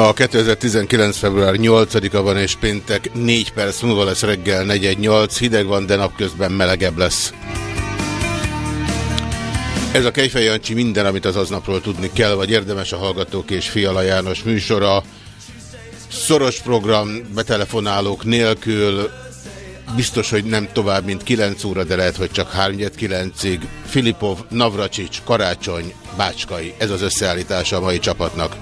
Ma a 2019. február 8-a van és péntek 4 perc múlva lesz reggel 418. Hideg van, de napközben melegebb lesz. Ez a Kejfej Jancsi minden, amit az aznapról tudni kell, vagy érdemes a Hallgatók és Fiala János műsora. Szoros program, betelefonálók nélkül, biztos, hogy nem tovább, mint 9 óra, de lehet, hogy csak 3-9-ig. Filipov, Navracsics, Karácsony, Bácskai, ez az összeállítása a mai csapatnak.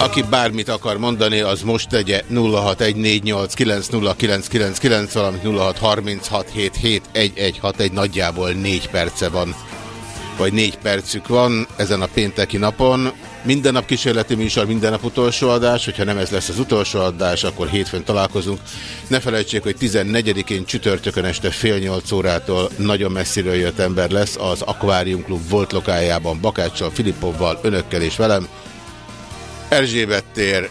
Aki bármit akar mondani, az most tegye 0614890999, valamint 0636771161, nagyjából 4 perce van, vagy 4 percük van ezen a pénteki napon. Minden nap kísérleti műsor, minden nap utolsó adás, hogyha nem ez lesz az utolsó adás, akkor hétfőn találkozunk. Ne felejtsék, hogy 14-én csütörtökön este fél nyolc órától nagyon messziről jött ember lesz az Aquarium Klub volt lokájában Bakáccsal, Filippovval, önökkel és velem. Erzsébet tér,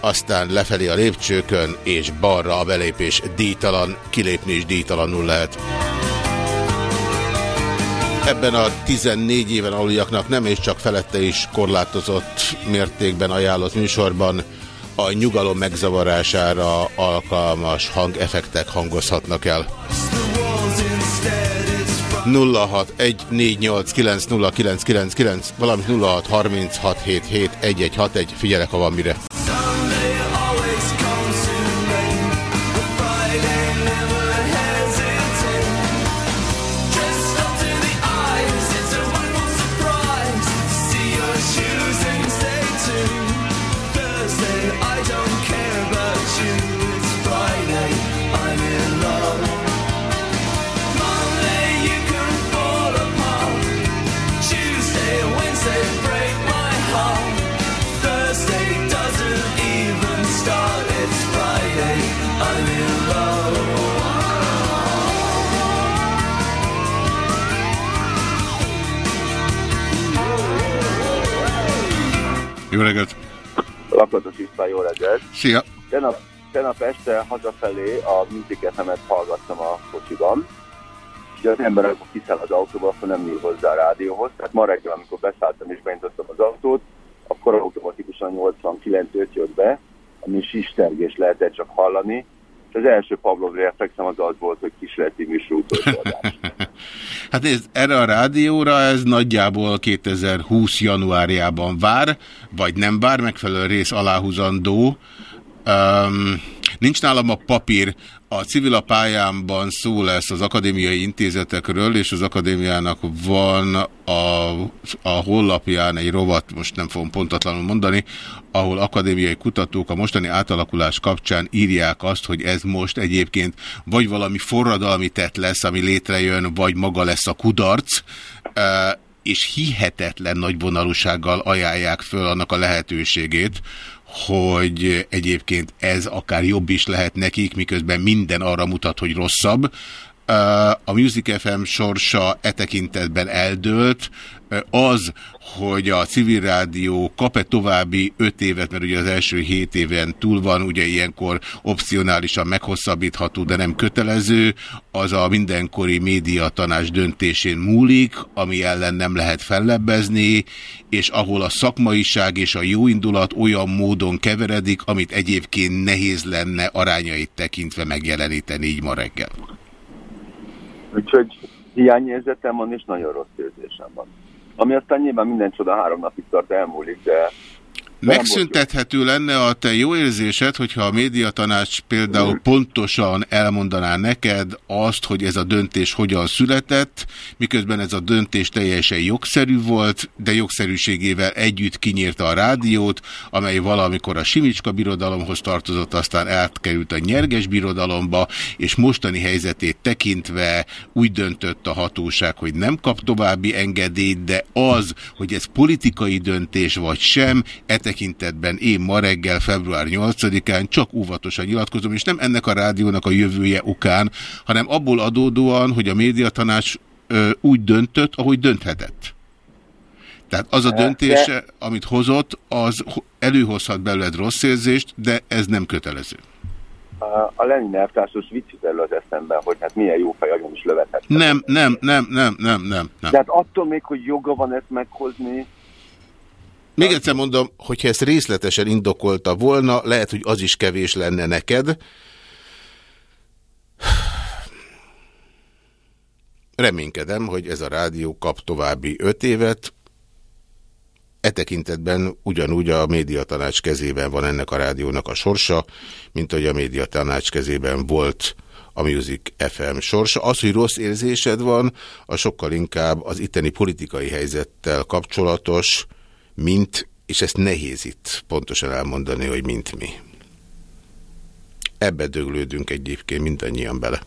aztán lefelé a lépcsőkön, és balra a belépés díjtalan, kilépni is díjtalanul lehet. Ebben a 14 éven aluljaknak nem és csak felette is korlátozott mértékben ajánlott műsorban a nyugalom megzavarására alkalmas hangeffektek hangozhatnak el. 0614890999, valamint 0636771161. Figyelek, ha van mire. Lakatos István, jó reggelt! Szia! Tenap, tenap este hazafelé a Music FM-et hallgattam a kocsiban, és az ember, amikor kiszáll az autóba, akkor nem nyúl hozzá a rádióhoz. Tehát ma reggel, amikor beszálltam és beintottam az autót, akkor automatikusan 89 5 jött be, ami sistergés lehetett csak hallani, az első Pavlov reflexem az az volt, hogy kísérleti műsor utolsó Hát nézd, erre a rádióra ez nagyjából 2020 januárjában vár, vagy nem vár, megfelelő rész aláhúzandó. Um, nincs nálam a papír, a civil a pályámban szó lesz az akadémiai intézetekről, és az akadémiának van a, a hollapján egy rovat, most nem fogom pontatlanul mondani, ahol akadémiai kutatók a mostani átalakulás kapcsán írják azt, hogy ez most egyébként vagy valami forradalmi tett lesz, ami létrejön, vagy maga lesz a kudarc, és hihetetlen nagy vonalúsággal ajánlják föl annak a lehetőségét, hogy egyébként ez akár jobb is lehet nekik, miközben minden arra mutat, hogy rosszabb. A Music FM sorsa e tekintetben eldőlt. Az, hogy a civil rádió kap-e további öt évet, mert ugye az első hét éven túl van, ugye ilyenkor opcionálisan meghosszabbítható, de nem kötelező, az a mindenkori médiatanás döntésén múlik, ami ellen nem lehet fellebbezni, és ahol a szakmaiság és a jóindulat olyan módon keveredik, amit egyébként nehéz lenne arányait tekintve megjeleníteni így ma reggel. Úgyhogy hiányérzetem van, és nagyon rossz érzésem van. Ami aztán nyilván minden csoda három napig tart elmúlik, de Megszüntethető lenne a te jó érzésed, hogyha a médiatanács például pontosan elmondaná neked azt, hogy ez a döntés hogyan született, miközben ez a döntés teljesen jogszerű volt, de jogszerűségével együtt kinyírta a rádiót, amely valamikor a Simicska birodalomhoz tartozott, aztán átkerült a nyerges birodalomba, és mostani helyzetét tekintve úgy döntött a hatóság, hogy nem kap további engedélyt, de az, hogy ez politikai döntés vagy sem, e tekintetben én ma reggel, február 8-án csak óvatosan nyilatkozom, és nem ennek a rádiónak a jövője okán, hanem abból adódóan, hogy a médiatanács ö, úgy döntött, ahogy dönthetett. Tehát az a döntése, amit hozott, az előhozhat belőled rossz érzést, de ez nem kötelező. a Lenin elvtársos vicc az eszemben, hogy hát milyen jó fej agyon is lövetett. Nem, nem, nem, nem, nem, nem, nem. De hát attól még, hogy joga van ezt meghozni, még egyszer mondom, hogyha ezt részletesen indokolta volna, lehet, hogy az is kevés lenne neked. Reménykedem, hogy ez a rádió kap további öt évet. E tekintetben ugyanúgy a médiatanács kezében van ennek a rádiónak a sorsa, mint hogy a médiatanács kezében volt a Music FM sorsa. Az, hogy rossz érzésed van, a sokkal inkább az itteni politikai helyzettel kapcsolatos, mint, és ezt nehéz itt pontosan elmondani, hogy mint mi. Ebbe döglődünk egyébként mindannyian bele.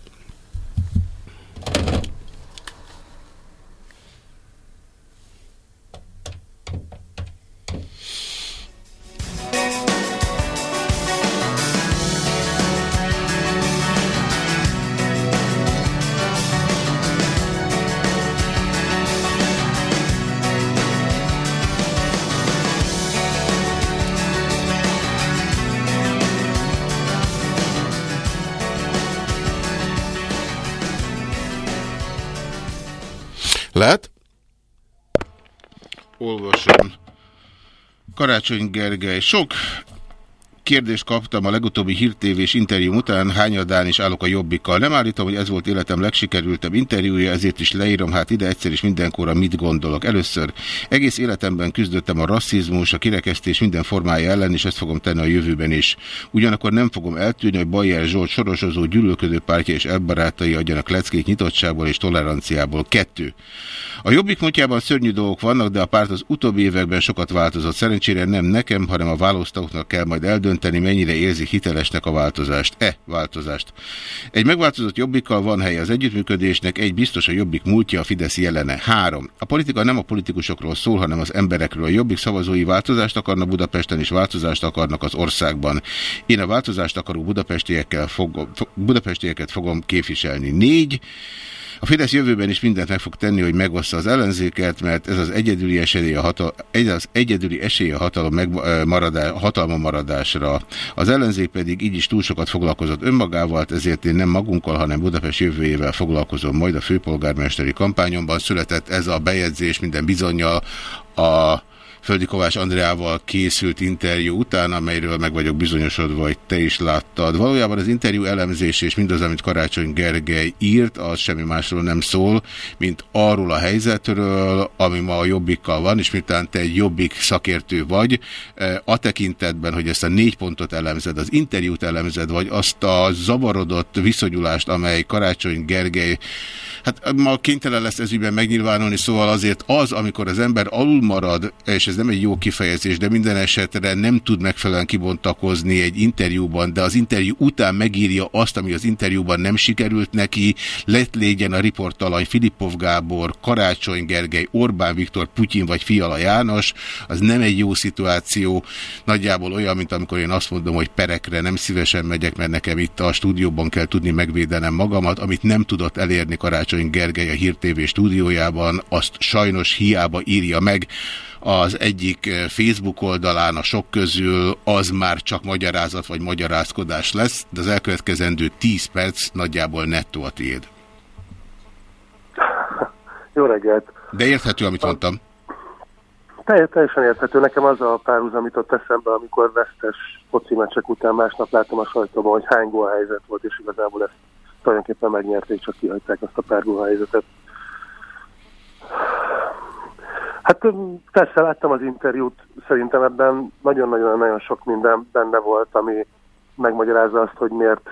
Lehet? Olvasom. Karácsony Gergely. Sok Kérdést kaptam a legutóbbi hírtévés interjú után, hányadán is állok a jobbikkal. Nem állítom, hogy ez volt életem legsikerültebb interjúja, ezért is leírom hát ide egyszer is mindenkorra mit gondolok. Először egész életemben küzdöttem a rasszizmus, a kirekesztés minden formája ellen, és ezt fogom tenni a jövőben is. Ugyanakkor nem fogom eltűnni, hogy Bajer Zsolt sorosozó gyűlölködő pártja és elbarátai adjanak leckék nyitottságból és toleranciából. Kettő. A jobbik múltjában szörnyű dolgok vannak, de a párt az utóbbi években sokat változott. Szerencsére nem nekem, hanem a választóknak kell majd eldönteni, mennyire érzi hitelesnek a változást. E változást. Egy megváltozott jobbikkal van hely az együttműködésnek, egy biztos a jobbik múltja, a Fidesz jelene. Három. A politika nem a politikusokról szól, hanem az emberekről. A jobbik szavazói változást akarnak Budapesten, és változást akarnak az országban. Én a változást akaró budapestiekkel fogom, budapestieket fogom képviselni. Négy. A Fidesz jövőben is mindent meg fog tenni, hogy megossza az ellenzéket, mert ez az egyedüli esély a, hatal egy az egyedüli esély a hatalom megmaradá hatalma maradásra. Az ellenzék pedig így is túl sokat foglalkozott önmagával, ezért én nem magunkkal, hanem Budapest jövőjével foglalkozom. Majd a főpolgármesteri kampányomban született ez a bejegyzés minden bizonyal a Földi Kovács Andreával készült interjú után, amelyről meg vagyok bizonyosodva, hogy te is láttad. Valójában az interjú elemzés és mindaz, amit Karácsony Gergely írt, az semmi másról nem szól, mint arról a helyzetről, ami ma a jobbikkal van, és miután te egy jobbik szakértő vagy, eh, a tekintetben, hogy ezt a négy pontot elemzed, az interjút elemzed, vagy azt a zavarodott viszonyulást, amely Karácsony Gergely Hát ma kénytelen lesz ezügyben megnyilvánulni, szóval azért az, amikor az ember alul marad, és ez nem egy jó kifejezés, de minden esetre nem tud megfelelően kibontakozni egy interjúban, de az interjú után megírja azt, ami az interjúban nem sikerült neki, lett légyen a riportalany Filipov Gábor, Karácsony Gergely, Orbán Viktor, Putyin vagy Fiala János, az nem egy jó szituáció, nagyjából olyan, mint amikor én azt mondom, hogy perekre nem szívesen megyek, mert nekem itt a stúdióban kell tudni megvédenem magamat, amit nem tudott elérni Karácsony Gergely a Hír TV stúdiójában, azt sajnos hiába írja meg, az egyik eh, Facebook oldalán a sok közül az már csak magyarázat vagy magyarázkodás lesz, de az elkövetkezendő 10 perc nagyjából nettó a tiéd. Jó reggelt! De érthető, amit mondtam. Teljesen érthető. Nekem az a párhuzam jutott eszembe, amikor vesztes foci meccsek után másnap látom a sajtóban, hogy hány gól helyzet volt, és igazából ezt tulajdonképpen megnyerték, csak kihagyták azt a párgó helyzetet. Hát persze láttam az interjút, szerintem ebben nagyon-nagyon-nagyon sok minden benne volt, ami megmagyarázza azt, hogy miért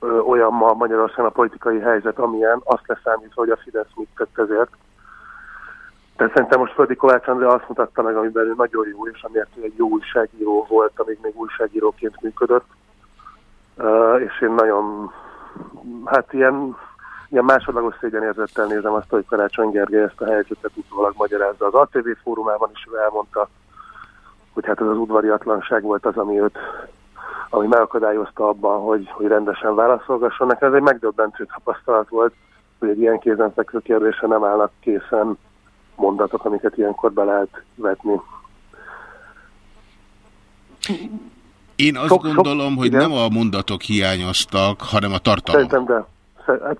ö, olyan ma Magyarországon a politikai helyzet, amilyen, azt leszámítva, hogy a Fidesz mit tett ezért. De szerintem most Földi Kovács André azt mutatta meg, amiben ő nagyon jó, és amiért ő egy jó újságíró volt, amíg még újságíróként működött. Uh, és én nagyon hát ilyen, ilyen másodlagos szégyenérzettel nézem azt, hogy Karácsony Gergely ezt a helyzetet utólag magyarázza. Az ATV fórumában is ő elmondta, hogy hát ez az udvariatlanság volt az, ami őt ami megakadályozta abban, hogy, hogy rendesen válaszolgasson. Nekem ez egy megdöbbentő tapasztalat volt, hogy egy ilyen kézenfekvő kérdésre nem állnak készen mondatok, amiket ilyenkor be lehet vetni. Én azt sok, gondolom, sok, hogy igen. nem a mondatok hiányoztak, hanem a tartalom. Szerintem de. Hát,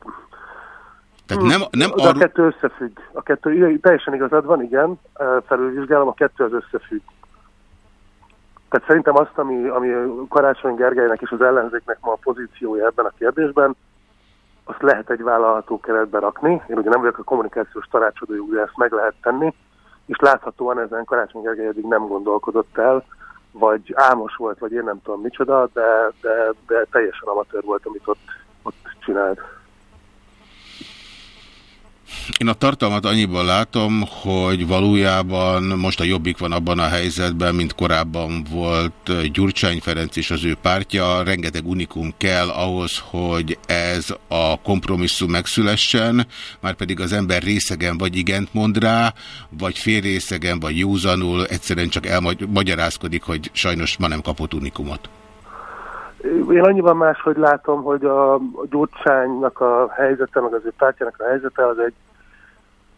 Tehát nem, nem de arra... a kettő összefügg. A kettő, teljesen igazad van, igen, felülvizsgálom, a kettő az összefügg. Tehát szerintem azt, ami, ami Karácsony Gergelynek és az ellenzéknek ma a pozíciója ebben a kérdésben, azt lehet egy vállalható keretbe rakni. Én ugye nem vagyok a kommunikációs tanácsadójuk, de ezt meg lehet tenni, és láthatóan ezen Karácsony Gergely eddig nem gondolkodott el, vagy álmos volt, vagy én nem tudom micsoda, de, de, de teljesen amatőr volt, amit ott, ott csinált. Én a tartalmat annyiban látom, hogy valójában most a Jobbik van abban a helyzetben, mint korábban volt Gyurcsány Ferenc és az ő pártja. Rengeteg unikum kell ahhoz, hogy ez a kompromisszum megszülessen, már pedig az ember részegen vagy igent mond rá, vagy fél részegen, vagy józanul, egyszerűen csak elmagyarázkodik, hogy sajnos ma nem kapott unikumot. Én annyiban máshogy látom, hogy a Gyurcsánynak a helyzete, meg az ő pártjának a helyzete az egy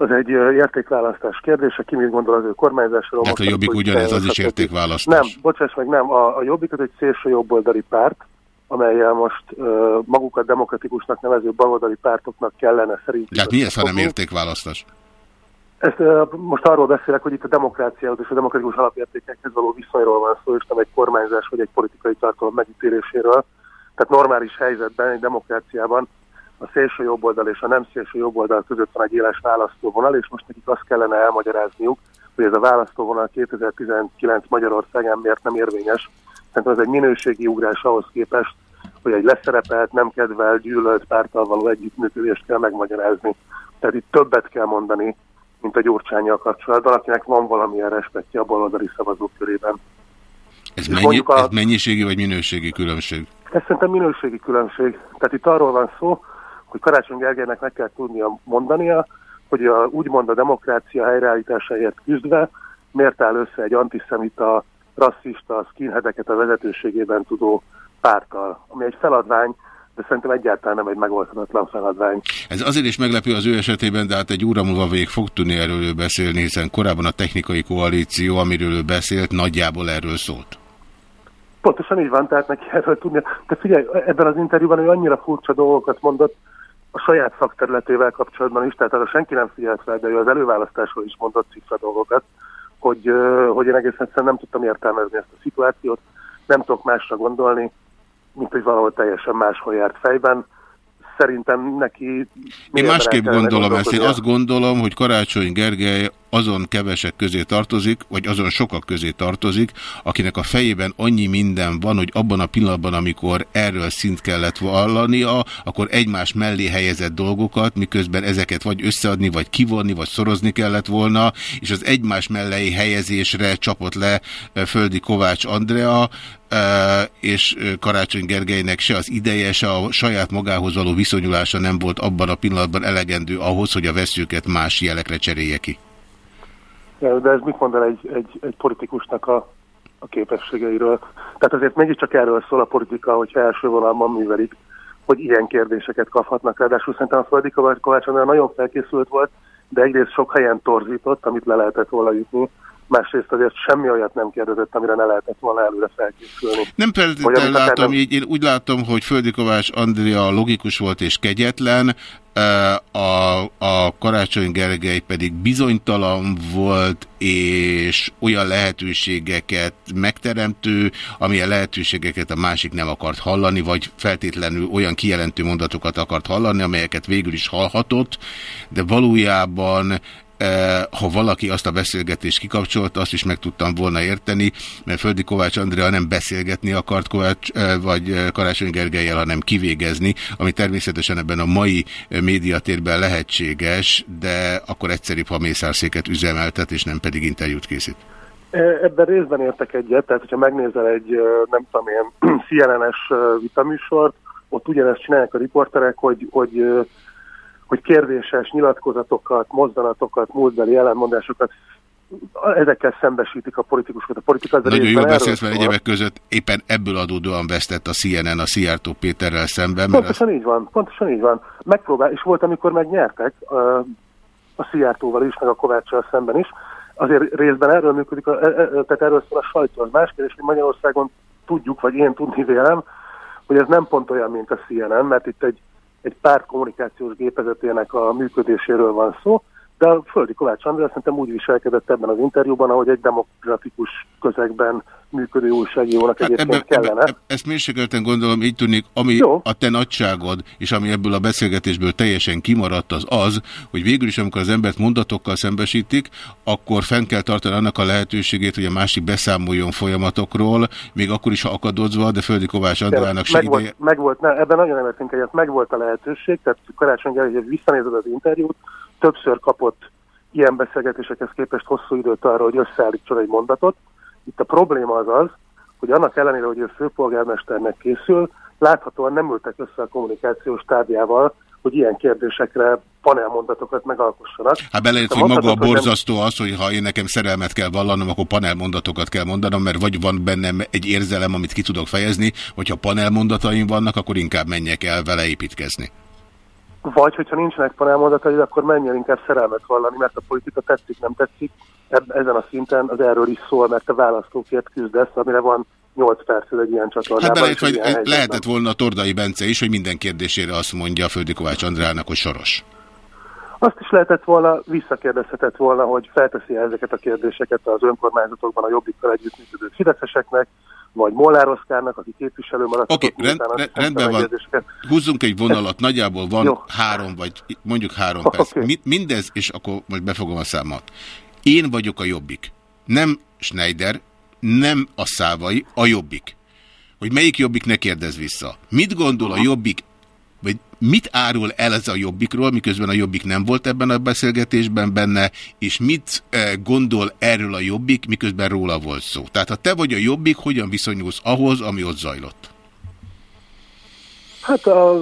az egy értékválasztás kérdése, ki mit gondol az ő kormányzásról. Hát a Jobbik ugyanez, az is értékválasztás. Nem, bocsáss meg, nem. A, a Jobbik az egy szélső jobboldali párt, amelyel most uh, magukat demokratikusnak nevező baloldali pártoknak kellene szerintem. Tehát mi ez, ha nem értékválasztás? Ezt, most arról beszélek, hogy itt a demokráciához és a demokratikus alapértékekhez való viszonyról van szó, és nem egy kormányzás vagy egy politikai tartalom megítéléséről. Tehát normális helyzetben, egy demokráciában a szélső jobboldal és a nem szélső jobboldal között van egy éles választóvonal, és most nekik azt kellene elmagyarázniuk, hogy ez a választóvonal 2019 Magyarországán miért nem érvényes. Szerintem ez egy minőségi ugrás ahhoz képest, hogy egy leszerepelt, nem kedvel, gyűlölt pártal való együttműködést kell megmagyarázni. Tehát itt többet kell mondani, mint a gyurcsányjal kapcsolatban, akinek van valamilyen respektje a baloldali szavazók körében. Ez, mennyi, a... ez mennyiségi vagy minőségi különbség? Ez szerintem minőségi különbség. Tehát itt arról van szó, hogy Karácsony Gergelynek meg kell tudnia mondania, hogy a, úgymond a demokrácia helyreállításáért küzdve miért áll össze egy antiszemita, rasszista, skinheadeket a vezetőségében tudó pártal, ami egy feladvány, de szerintem egyáltalán nem egy megoldhatatlan feladvány. Ez azért is meglepő az ő esetében, de hát egy óra múlva végig fog tudni erről beszélni, hiszen korábban a technikai koalíció, amiről ő beszélt, nagyjából erről szólt. Pontosan így van, tehát neki erről tudnia. De figyelj, ebben az interjúban ő annyira furcsa dolgokat mondott, a saját szakterületével kapcsolatban is, tehát arra senki nem figyelt fel, de ő az előválasztásról is mondott cifra dolgokat, hogy, hogy én egészen nem tudtam értelmezni ezt a szituációt, nem tudok másra gondolni, mint hogy valahol teljesen máshol járt fejben, szerintem neki... Én másképp gondolom ezt. Én azt gondolom, hogy Karácsony Gergely azon kevesek közé tartozik, vagy azon sokak közé tartozik, akinek a fejében annyi minden van, hogy abban a pillanatban, amikor erről szint kellett vallania, akkor egymás mellé helyezett dolgokat, miközben ezeket vagy összeadni, vagy kivonni, vagy szorozni kellett volna, és az egymás mellé helyezésre csapott le Földi Kovács Andrea, és Karácsony Gergelynek se az ideje, se a saját magához való viszonyulása nem volt abban a pillanatban elegendő ahhoz, hogy a veszőket más jelekre cserélje ki. De ez mit mond el egy, egy, egy politikusnak a, a képességeiről? Tehát azért mégiscsak erről szól a politika, hogyha első vonalban művelik, hogy ilyen kérdéseket kaphatnak. Ráadásul szerintem a Földi Kovács nagyon felkészült volt, de egyrészt sok helyen torzított, amit le lehetett volna jutni, másrészt azért semmi olyat nem kérdezett, amire ne lehetett volna előre felkészülni. Nem feltétlenül látom, így én úgy látom, hogy Földi Kovács Andrea logikus volt és kegyetlen, a, a Karácsony Gergely pedig bizonytalan volt, és olyan lehetőségeket megteremtő, amilyen lehetőségeket a másik nem akart hallani, vagy feltétlenül olyan kijelentő mondatokat akart hallani, amelyeket végül is hallhatott, de valójában ha valaki azt a beszélgetést kikapcsolta, azt is meg tudtam volna érteni, mert Földi Kovács Andrea nem beszélgetni akart Kovács, vagy Karácsony Gergelyel, hanem kivégezni, ami természetesen ebben a mai médiatérben lehetséges, de akkor egyszerűbb, ha mészárszéket üzemeltet, és nem pedig interjút készít. Ebben részben értek egyet, tehát hogyha megnézel egy, nem tudom én, CNN-es vitaműsort, ott ugyanezt csinálják a riporterek, hogy, hogy hogy kérdéses nyilatkozatokat, mozzanatokat, múltbeli ellenmondásokat ezekkel szembesítik a politikusokat. A politika Nagyon jól beszélsz, mert egyebek között éppen ebből adódóan vesztett a CNN a Szijjártó Péterrel szemben. Pontosan az... így van, pontosan így van. Megpróbál, és volt, amikor megnyertek a Szijjártóval is, meg a Kovácssal szemben is. Azért részben erről működik, a, e, e, tehát erről szól a sajtó. Az más kérdés, hogy Magyarországon tudjuk, vagy én tudni vélem, hogy ez nem pont olyan, mint a CNN, mert itt egy, egy párt kommunikációs gépezetének a működéséről van szó, de a Földi Kovács András szerintem úgy viselkedett ebben az interjúban, ahogy egy demokratikus közegben működő újságírónak hát egyébként ebbe, kellene. Ebbe, ezt mérsékelten gondolom, így tűnik, ami Jó. a te nagyságod, és ami ebből a beszélgetésből teljesen kimaradt, az az, hogy végül is, amikor az embert mondatokkal szembesítik, akkor fenn kell tartani annak a lehetőségét, hogy a másik beszámoljon folyamatokról, még akkor is, ha akadozva, de Földi Kovács Andrának se meg ideje... Meg volt, ne, ebben nagyon nem értünk egyet, meg volt a lehetőség, tehát Karácsony hogy visszanézed az interjút, többször kapott ilyen beszélgetésekhez képest hosszú időt arra, hogy összeállítson egy mondatot. Itt a probléma az az, hogy annak ellenére, hogy ő főpolgármesternek készül, láthatóan nem ültek össze a kommunikációs tárgyával, hogy ilyen kérdésekre panelmondatokat megalkossanak. Hát beleért, hogy maga a borzasztó az, hogy ha én nekem szerelmet kell vallanom, akkor panelmondatokat kell mondanom, mert vagy van bennem egy érzelem, amit ki tudok fejezni, hogyha panelmondataim vannak, akkor inkább menjek el vele építkezni. Vagy, hogyha nincsenek panelmondatai, akkor menjen inkább szerelmet vallani, mert a politika tetszik, nem tetszik. Ezen a szinten az erről is szól, mert a választókért küzdesz, amire van 8 percet egy ilyen csatornában. Hát belejött, hogy lehetett volna a Tordai Bence is, hogy minden kérdésére azt mondja a Földi Kovács Andrának, hogy soros. Azt is lehetett volna, visszakérdezhetett volna, hogy felteszi -e ezeket a kérdéseket az önkormányzatokban a jobbikkal együttműködő fideszeseknek, vagy Molnár Oszkárnak, aki képviselő maradt. Oké, okay, rend, rend, rendben van. Húzzunk egy vonalat, nagyjából van Jó. három, vagy mondjuk három perc. Okay. Mindez, és akkor most befogom a számot. Én vagyok a jobbik. Nem Schneider, nem a szávai, a jobbik. Hogy melyik jobbik, ne kérdez vissza. Mit gondol a jobbik mit árul el ez a Jobbikról, miközben a Jobbik nem volt ebben a beszélgetésben benne, és mit eh, gondol erről a Jobbik, miközben róla volt szó. Tehát ha te vagy a Jobbik, hogyan viszonyulsz ahhoz, ami ott zajlott? Hát a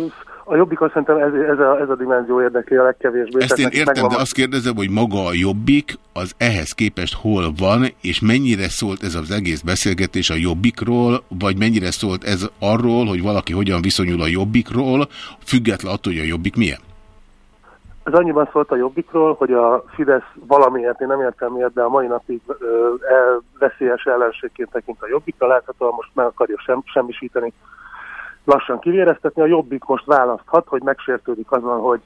a jobbikon szerintem ez, ez, a, ez a dimenzió érdekli a legkevésbé. Ezt én értem, de azt kérdezem, hogy maga a jobbik az ehhez képest hol van, és mennyire szólt ez az egész beszélgetés a jobbikról, vagy mennyire szólt ez arról, hogy valaki hogyan viszonyul a jobbikról, független attól, hogy a jobbik milyen? Ez annyiban szólt a jobbikról, hogy a Fidesz valamiért, én nem értem miért, de a mai napig ö, el, veszélyes ellenségként tekint a jobbikra, láthatóan most meg akarja sem, semmisíteni lassan kivéreztetni. A Jobbik most választhat, hogy megsértődik azon, hogy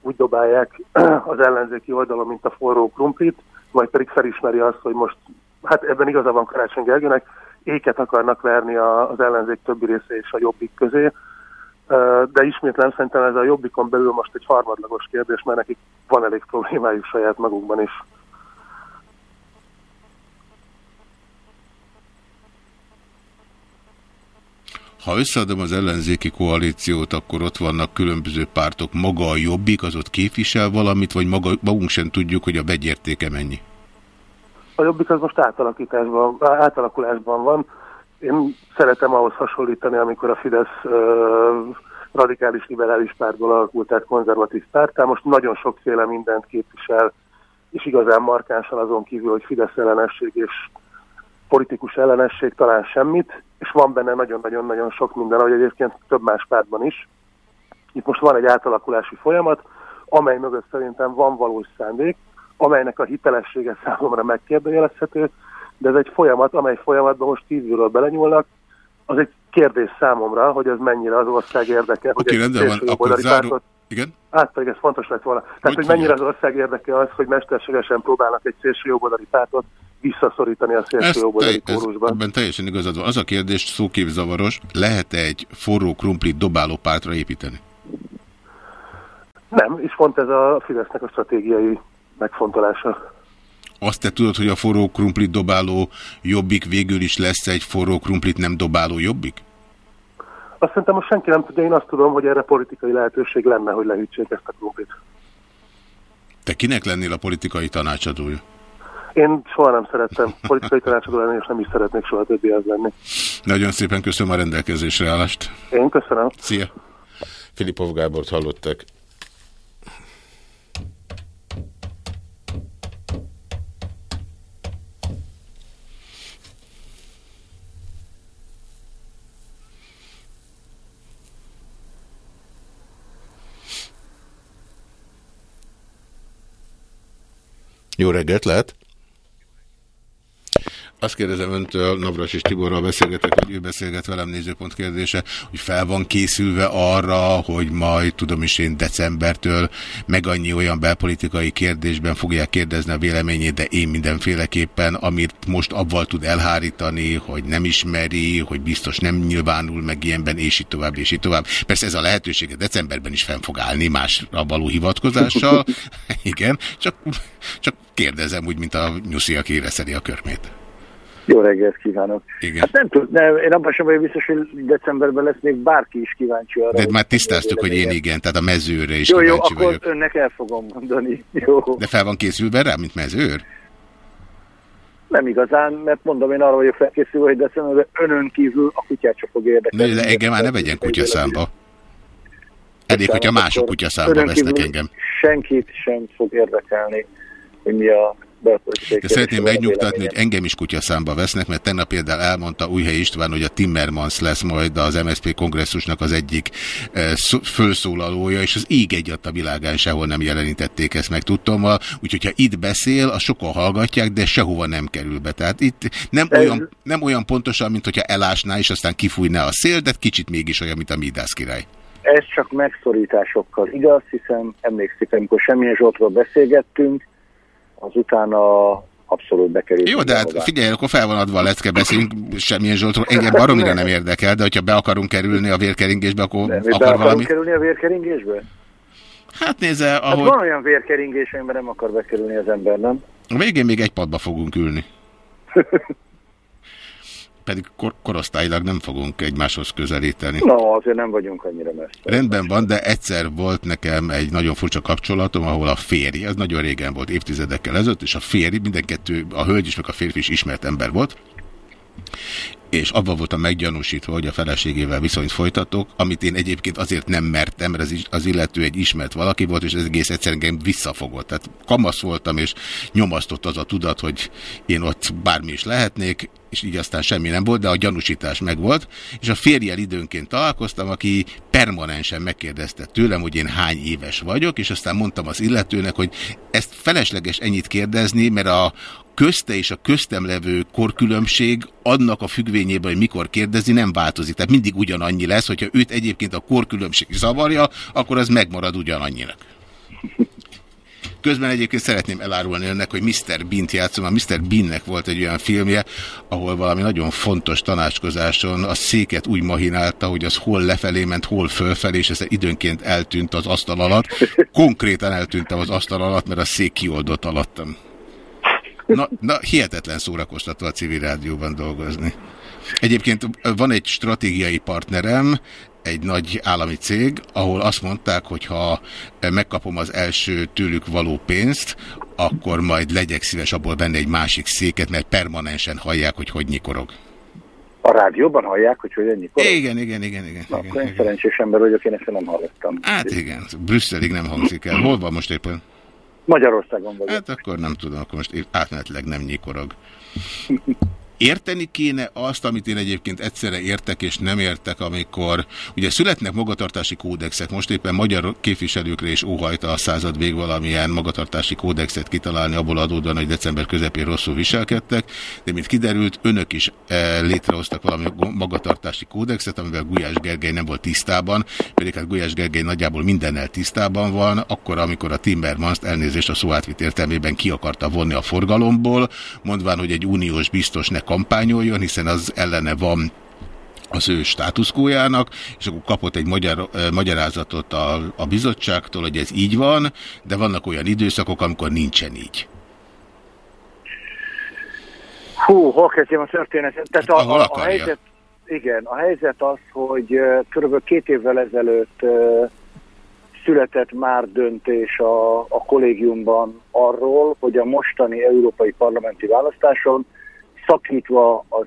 úgy dobálják az ellenzéki oldalon, mint a forró krumplit, vagy pedig felismeri azt, hogy most, hát ebben igaza van Karácsony Gergőnek, éket akarnak verni az ellenzék többi része és a Jobbik közé. De ismétlen szerintem ez a Jobbikon belül most egy harmadlagos kérdés, mert nekik van elég problémájuk saját magukban is. Ha összeadom az ellenzéki koalíciót, akkor ott vannak különböző pártok. Maga a jobbik, az ott képvisel valamit, vagy maga, magunk sem tudjuk, hogy a vegyértéke mennyi? A jobbik az most átalakításban, átalakulásban van. Én szeretem ahhoz hasonlítani, amikor a Fidesz uh, radikális liberális pártból alakult, tehát konzervatív pártá. Most nagyon sokféle mindent képvisel, és igazán markánsan azon kívül, hogy Fidesz ellenesség és politikus ellenesség talán semmit, és van benne nagyon-nagyon-nagyon sok minden, ahogy egyébként több más pártban is. Itt most van egy átalakulási folyamat, amely mögött szerintem van valós szándék, amelynek a hitelessége számomra megkérdőjelezhető, de ez egy folyamat, amely folyamatban most kívülről belenyúlnak, az egy kérdés számomra, hogy ez mennyire az ország érdeke, okay, hogy egy van, akkor záró... Igen? Hát pedig ez fontos lett volna. Tehát, hogy, hogy mennyire az ország érdeke az, hogy mesterségesen próbálnak egy szélsőjobboldali pártot visszaszorítani a szélsőjobboldali kórusban. Ebben teljesen igazad van. Az a kérdés szóképzavaros, lehet-e egy forró krumplit dobáló pártra építeni? Nem, és pont ez a Fidesznek a stratégiai megfontolása. Azt te tudod, hogy a forró krumplit dobáló jobbik végül is lesz egy forró krumplit nem dobáló jobbik? Azt szerintem most senki nem tudja, én azt tudom, hogy erre politikai lehetőség lenne, hogy lehűtsék ezt a krumplit. Te kinek lennél a politikai tanácsadója? Én soha nem szerettem politikai tanácsadó lenni, és nem is szeretnék soha többi az lenni. Nagyon szépen köszönöm a rendelkezésre állást. Én köszönöm. Szia! Filipov Gábort hallottak. Jó reggelt lehet! Azt kérdezem öntől, Navras és Tiborral beszélgetek, hogy ő beszélget velem nézőpont kérdése, hogy fel van készülve arra, hogy majd tudom is én decembertől meg annyi olyan belpolitikai kérdésben fogják kérdezni a véleményét, de én mindenféleképpen, amit most abval tud elhárítani, hogy nem ismeri, hogy biztos nem nyilvánul meg ilyenben, és így tovább, és így tovább. Persze ez a lehetőség decemberben is fenn fog állni másra való hivatkozással. Igen, csak, csak kérdezem úgy, mint a nyuszi, aki a körmét. Jó reggelt kívánok! Igen. Hát nem tud, nem, én abban sem vagyok biztos, hogy decemberben lesz még bárki is kíváncsi arra. De már tisztáztuk, hogy én igen, tehát a mezőre is jó, jó, kíváncsi akkor vagyok. önnek el fogom mondani. Jó. De fel van készülve rá, mint mezőr? Nem igazán, mert mondom, én arra vagyok felkészülve, hogy decemberben önön kívül a kutyát csak fog érdekelni. De, engem már ne vegyen kutyaszámba. Elég, hogyha mások kutyaszámba vesznek engem. Senkit sem fog érdekelni, hogy mi a belpolitikai De szeretném megnyugtatni, hogy engem is kutyaszámba vesznek, mert tegnap például elmondta Újhely István, hogy a Timmermans lesz majd az MSZP kongresszusnak az egyik eh, szó- fölszólalója, és az ég egyat a világán sehol nem jelenítették ezt meg tudtommal, úgyhogy ha itt beszél, a sokan hallgatják, de sehova nem kerül be. Tehát itt nem Ez- olyan, nem olyan pontosan, mint hogyha elásná, és aztán kifújná a szél, de kicsit mégis olyan, mint a Midász király. Ez csak megszorításokkal igaz, hiszen emlékszik, amikor semmilyen Zsoltról beszélgettünk, azután a abszolút bekerült. Jó, de hát figyelj, akkor fel van adva a lecke, beszélünk semmilyen Zsoltról. Engem baromira nem érdekel, de hogyha be akarunk kerülni a vérkeringésbe, akkor De be akar akarunk valami... kerülni a vérkeringésbe? Hát nézze, Hát ahogy van olyan vérkeringés, amiben nem akar bekerülni az ember, nem? a végén még egy padba fogunk ülni. Pedig kor korosztályilag nem fogunk egymáshoz közelíteni. No, azért nem vagyunk annyira messze. Rendben van, de egyszer volt nekem egy nagyon furcsa kapcsolatom, ahol a férj, ez nagyon régen volt, évtizedekkel ezelőtt, és a férj, minden kettő, a hölgy is, meg a férfi is ismert ember volt, és abban voltam meggyanúsítva, hogy a feleségével viszonyt folytatok, amit én egyébként azért nem mertem, mert az, az illető egy ismert valaki volt, és ez egész egyszerűen engem visszafogott. Tehát kamasz voltam, és nyomasztott az a tudat, hogy én ott bármi is lehetnék, és így aztán semmi nem volt, de a gyanúsítás megvolt, és a férjel időnként találkoztam, aki permanensen megkérdezte tőlem, hogy én hány éves vagyok, és aztán mondtam az illetőnek, hogy ezt felesleges ennyit kérdezni, mert a közte és a köztem levő korkülönbség annak a függvényében, hogy mikor kérdezi, nem változik. Tehát mindig ugyanannyi lesz, hogyha őt egyébként a korkülönbség zavarja, akkor az megmarad ugyanannyinak. Közben egyébként szeretném elárulni önnek, hogy Mr. Bean-t játszom. A Mr. Beannek volt egy olyan filmje, ahol valami nagyon fontos tanácskozáson a széket úgy mahinálta, hogy az hol lefelé ment, hol fölfelé, és ez időnként eltűnt az asztal alatt. Konkrétan eltűntem az asztal alatt, mert a szék kioldott alattam. Na, na, hihetetlen szórakoztató a civil rádióban dolgozni. Egyébként van egy stratégiai partnerem, egy nagy állami cég, ahol azt mondták, hogy ha megkapom az első tőlük való pénzt, akkor majd legyek szíves abból venni egy másik széket, mert permanensen hallják, hogy hogy nyikorog. A rádióban hallják, hogy hogy ennyi kor? Igen, igen, igen, igen. Na, igen, akkor én igen. szerencsés ember vagyok, én ezt nem hallottam. Hát igen, Brüsszelig nem hangzik el. Hol van most éppen? Magyarországon vagyok. Hát akkor nem tudom, akkor most átmenetileg nem nyikorog. Érteni kéne azt, amit én egyébként egyszerre értek és nem értek, amikor ugye születnek magatartási kódexek, most éppen magyar képviselőkre is óhajta a század vég valamilyen magatartási kódexet kitalálni, abból adódóan, hogy december közepén rosszul viselkedtek, de mint kiderült, önök is e, létrehoztak valami magatartási kódexet, amivel Gulyás Gergely nem volt tisztában, pedig hát Gulyás Gergely nagyjából mindennel tisztában van, akkor, amikor a Timmermans elnézést a szó átvit értelmében ki akarta vonni a forgalomból, mondván, hogy egy uniós biztos ne kampányoljon, hiszen az ellene van az ő státuszkójának, és akkor kapott egy magyar, magyarázatot a, a bizottságtól, hogy ez így van, de vannak olyan időszakok, amikor nincsen így. Hú, hol kezdjem a történetet? Tehát a, Ahol a, helyzet, igen, a helyzet az, hogy kb. két évvel ezelőtt született már döntés a, a kollégiumban arról, hogy a mostani európai parlamenti választáson szakítva az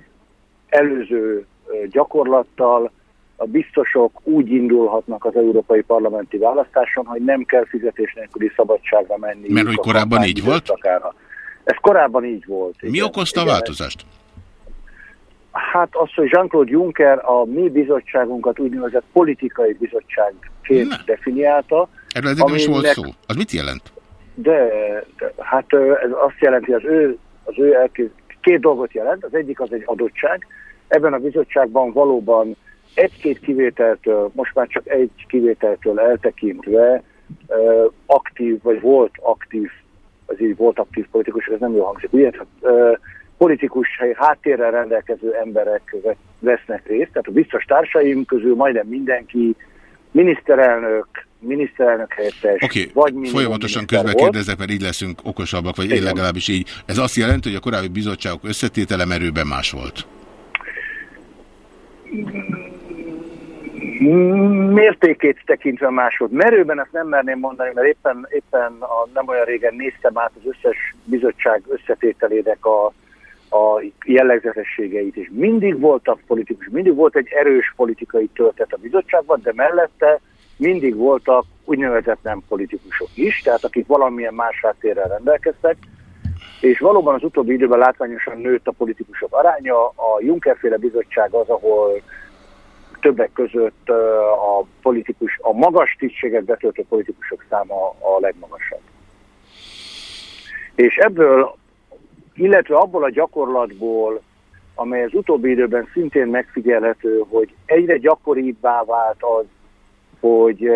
előző gyakorlattal a biztosok úgy indulhatnak az európai parlamenti választáson, hogy nem kell fizetés nélküli szabadságra menni. Mert hogy korábban így volt? Ez korábban így volt. Mi igen. okozta a Igen. változást? Hát az, hogy Jean-Claude Juncker a mi bizottságunkat úgynevezett politikai bizottságként Na. definiálta, Erről eddig nem is volt szó. Az mit jelent? de, de hát ez azt jelenti, az ő, az ő elkép, két dolgot jelent. Az egyik az egy adottság. Ebben a bizottságban valóban egy-két kivételtől, most már csak egy kivételtől eltekintve aktív, vagy volt aktív, az így volt aktív politikus, ez nem jó hangzik, ugye? politikus háttérrel rendelkező emberek vesznek részt, tehát a biztos társaim közül majdnem mindenki miniszterelnök, miniszterelnök helyettes, okay. vagy folyamatosan közben kérdezek, mert így leszünk okosabbak, vagy Igen. én legalábbis így. Ez azt jelenti, hogy a korábbi bizottságok összetétele merőben más volt? Mértékét tekintve más volt. Merőben ezt nem merném mondani, mert éppen, éppen a, nem olyan régen néztem át az összes bizottság összetételének a a jellegzetességeit, és mindig voltak politikus, mindig volt egy erős politikai töltet a bizottságban, de mellette mindig voltak úgynevezett nem politikusok is, tehát akik valamilyen más háttérrel rendelkeztek, és valóban az utóbbi időben látványosan nőtt a politikusok aránya. A Juncker-féle bizottság az, ahol többek között a politikus, a magas tisztséget betöltő politikusok száma a legmagasabb. És ebből illetve abból a gyakorlatból, amely az utóbbi időben szintén megfigyelhető, hogy egyre gyakoribbá vált az, hogy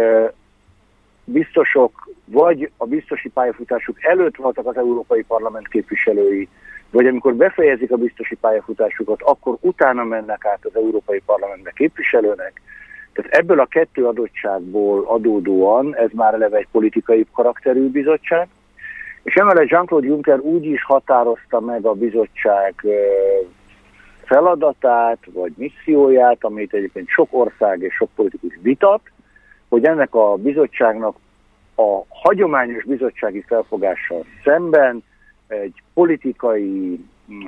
biztosok vagy a biztosi pályafutásuk előtt voltak az Európai Parlament képviselői, vagy amikor befejezik a biztosi pályafutásukat, akkor utána mennek át az Európai Parlamentbe képviselőnek. Tehát ebből a kettő adottságból adódóan ez már eleve egy politikai karakterű bizottság, és emellett Jean-Claude Juncker úgy is határozta meg a bizottság feladatát, vagy misszióját, amit egyébként sok ország és sok politikus vitat, hogy ennek a bizottságnak a hagyományos bizottsági felfogással szemben egy politikai,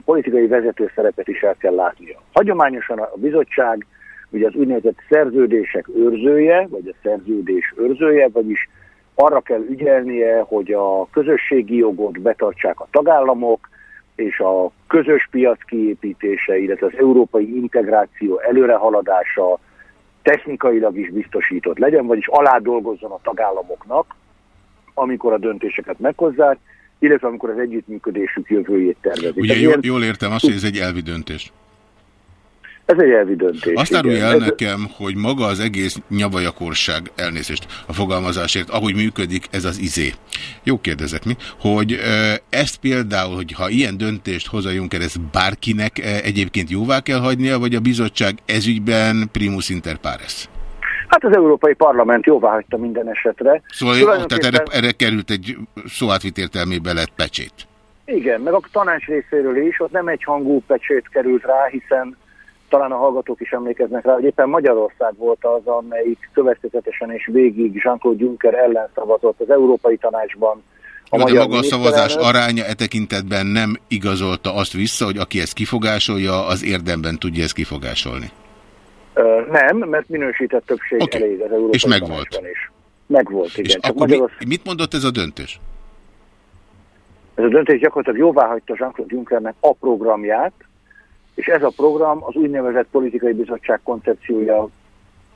politikai vezető szerepet is el kell látnia. Hagyományosan a bizottság ugye az úgynevezett szerződések őrzője, vagy a szerződés őrzője, vagyis arra kell ügyelnie, hogy a közösségi jogot betartsák a tagállamok, és a közös piac kiépítése, illetve az európai integráció előrehaladása technikailag is biztosított legyen, vagyis alá dolgozzon a tagállamoknak, amikor a döntéseket meghozzák, illetve amikor az együttműködésük jövőjét tervezik. Ugye jól, jól értem azt, hogy ez egy elvi döntés. Ez egy elvi döntés. Azt árulja el nekem, hogy maga az egész nyavajakorság, elnézést a fogalmazásért, ahogy működik ez az izé. Jó kérdezek mi, hogy ezt például, hogy ha ilyen döntést hoz a Juncker, ez bárkinek egyébként jóvá kell hagynia, vagy a bizottság ezügyben primus inter pares? Hát az Európai Parlament jóvá hagyta minden esetre. Szóval tehát erre, erre került egy szóátvit értelmében lett pecsét. Igen, meg a tanács részéről is, ott nem egy hangú pecsét került rá, hiszen talán a hallgatók is emlékeznek rá, hogy éppen Magyarország volt az, amelyik következetesen és végig Jean-Claude Juncker ellen szavazott az Európai Tanácsban. A Jó, de maga a szavazás aránya e tekintetben nem igazolta azt vissza, hogy aki ezt kifogásolja, az érdemben tudja ezt kifogásolni. Ö, nem, mert minősített többség okay. elég az Európai És megvolt. is. Megvolt, igen. És Csak akkor Magyarország... mi, mit mondott ez a döntés? Ez a döntés gyakorlatilag jóvá hagyta Jean-Claude Junckernek a programját, és ez a program az úgynevezett politikai bizottság koncepciója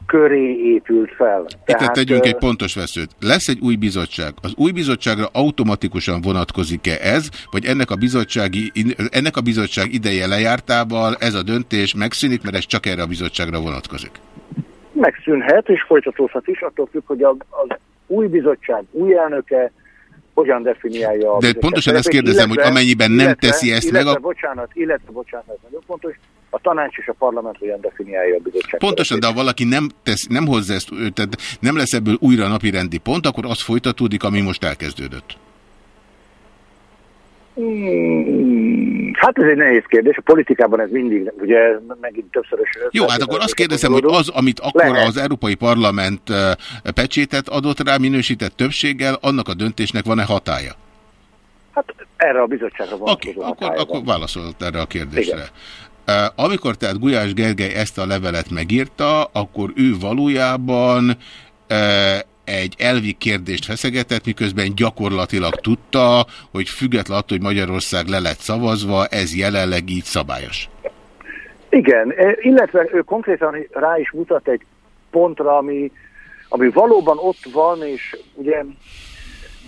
köré épült fel. Itt Tehát, tegyünk egy pontos veszőt. Lesz egy új bizottság. Az új bizottságra automatikusan vonatkozik-e ez, vagy ennek a, bizottsági, ennek a bizottság ideje lejártával ez a döntés megszűnik, mert ez csak erre a bizottságra vonatkozik? Megszűnhet, és folytatódhat is, attól függ, hogy az új bizottság új elnöke hogyan definiálja a De pontosan ezt kérdezem, illetve, hogy amennyiben nem illetve, teszi ezt illetve, meg... A... Bocsánat, illetve, bocsánat, ez nagyon fontos, a tanács és a parlament hogyan definiálja a bizottság. Pontosan, de ha valaki nem, tesz, nem hozza ezt, tehát nem lesz ebből újra napirendi pont, akkor az folytatódik, ami most elkezdődött. Hmm, hát ez egy nehéz kérdés. A politikában ez mindig, ugye megint többszörös... Jó, hát akkor azt kérdezem, hogy az, amit akkor lehet. az Európai Parlament pecsétet adott rá minősített többséggel, annak a döntésnek van-e hatája? Hát erre a bizottságra van. Oké, okay, akkor, akkor válaszolt erre a kérdésre. Igen. Amikor tehát Gulyás Gergely ezt a levelet megírta, akkor ő valójában egy elvi kérdést feszegetett, miközben gyakorlatilag tudta, hogy független attól, hogy Magyarország le lett szavazva, ez jelenleg így szabályos. Igen, e, illetve ő konkrétan rá is mutat egy pontra, ami, ami valóban ott van, és ugye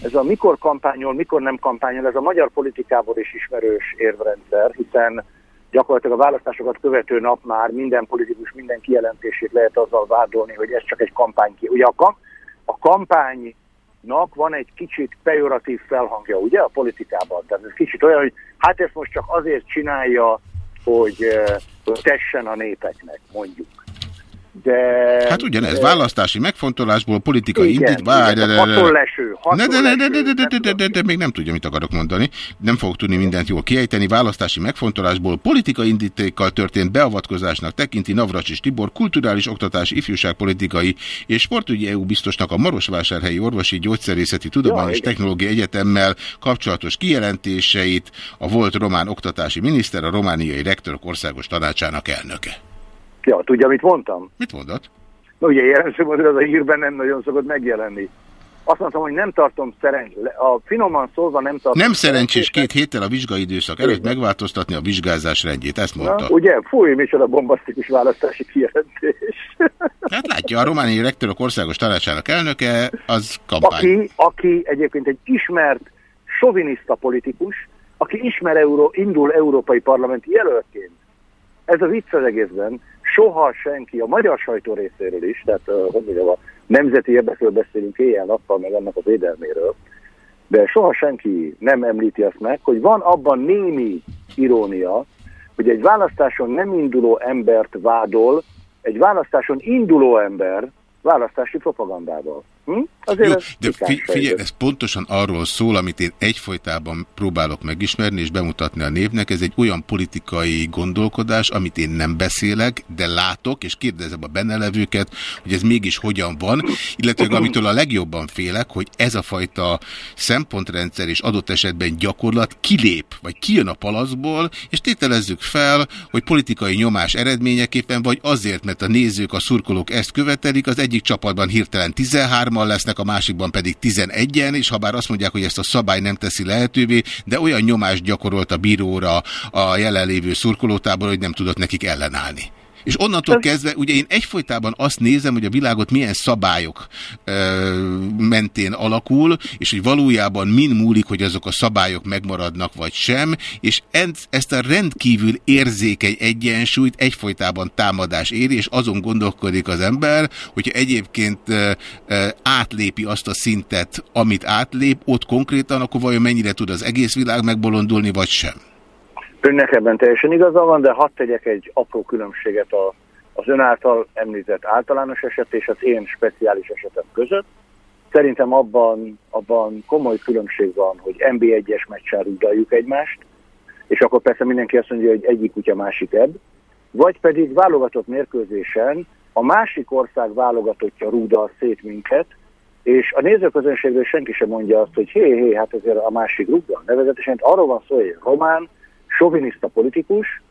ez a mikor kampányol, mikor nem kampányol, ez a magyar politikából is ismerős érvrendszer, hiszen gyakorlatilag a választásokat követő nap már minden politikus minden kijelentését lehet azzal vádolni, hogy ez csak egy kampány ki. Ugye a, a kampánynak van egy kicsit pejoratív felhangja, ugye a politikában. Tehát ez kicsit olyan, hogy hát ezt most csak azért csinálja, hogy, eh, hogy tessen a népeknek, mondjuk. De, hát ugyanez, választási megfontolásból, politikai indít, várj, de, de, de, de, de, még nem tudja, mit akarok mondani. Nem fogok tudni mindent jól kiejteni. Választási megfontolásból politikai indítékkal történt beavatkozásnak tekinti Navracsis Tibor kulturális oktatási, ifjúságpolitikai és sportügyi EU biztosnak a Marosvásárhelyi Orvosi Gyógyszerészeti Tudományos Technológiai Egyetemmel kapcsolatos kijelentéseit a volt román oktatási miniszter, a romániai rektorok országos tanácsának elnöke. Ja, tudja, mit mondtam? Mit mondott? Na ugye jelenső módon az a hírben nem nagyon szokott megjelenni. Azt mondtam, hogy nem tartom szerencsés. A finoman szólva nem tartom Nem szerencsés két héttel a vizsgaidőszak előtt megváltoztatni a vizsgázás rendjét, ezt mondta. Na, ugye, fúj, micsoda bombasztikus választási kijelentés. Hát látja, a romániai rektorok országos tanácsának elnöke, az kampány. Aki, aki egyébként egy ismert soviniszta politikus, aki ismer Euró, indul európai parlamenti jelöltként. Ez a vicc az egészben, soha senki, a magyar sajtó részéről is, tehát hogy mondjam, a nemzeti érdekről beszélünk éjjel-nappal, meg annak a védelméről, de soha senki nem említi azt meg, hogy van abban némi irónia, hogy egy választáson nem induló embert vádol, egy választáson induló ember választási propagandával. Hm? Jó, de figyelj, ez pontosan arról szól, amit én egyfolytában próbálok megismerni és bemutatni a névnek. Ez egy olyan politikai gondolkodás, amit én nem beszélek, de látok, és kérdezem a bennelevőket, hogy ez mégis hogyan van, illetve amitől a legjobban félek, hogy ez a fajta szempontrendszer és adott esetben gyakorlat kilép, vagy kijön a palaszból, és tételezzük fel, hogy politikai nyomás eredményeképpen, vagy azért, mert a nézők, a szurkolók ezt követelik, az egyik csapatban hirtelen 13 hárman lesznek, a másikban pedig 11-en, és ha bár azt mondják, hogy ezt a szabály nem teszi lehetővé, de olyan nyomást gyakorolt a bíróra a jelenlévő szurkolótából, hogy nem tudott nekik ellenállni. És onnantól kezdve, ugye én egyfolytában azt nézem, hogy a világot milyen szabályok ö, mentén alakul, és hogy valójában min múlik, hogy azok a szabályok megmaradnak vagy sem, és ezt a rendkívül érzékeny egyensúlyt egyfolytában támadás éri, és azon gondolkodik az ember, hogyha egyébként ö, ö, átlépi azt a szintet, amit átlép, ott konkrétan, akkor vajon mennyire tud az egész világ megbolondulni, vagy sem? Önnek ebben teljesen igaza van, de hadd tegyek egy apró különbséget a, az ön által említett általános eset és az én speciális esetem között. Szerintem abban, abban komoly különbség van, hogy NB1-es meccsen rúdaljuk egymást, és akkor persze mindenki azt mondja, hogy egyik kutya másik ebb, vagy pedig válogatott mérkőzésen a másik ország válogatottja rúdal szét minket, és a nézőközönségről senki sem mondja azt, hogy hé, hé, hát ezért a másik rúgdal. Nevezetesen arról van szó, hogy román, soviniszta politikus,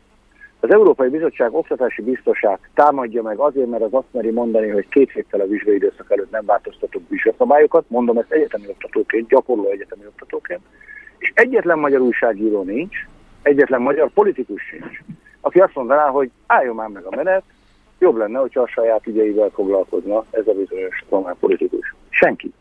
az Európai Bizottság oktatási biztosát támadja meg azért, mert az azt meri mondani, hogy két héttel a vizsgai időszak előtt nem változtatott vizsgaszabályokat, mondom ezt egyetemi oktatóként, gyakorló egyetemi oktatóként, és egyetlen magyar újságíró nincs, egyetlen magyar politikus sincs, aki azt mondaná, hogy álljon már meg a menet, jobb lenne, hogyha a saját ügyeivel foglalkozna ez a bizonyos román politikus. Senki.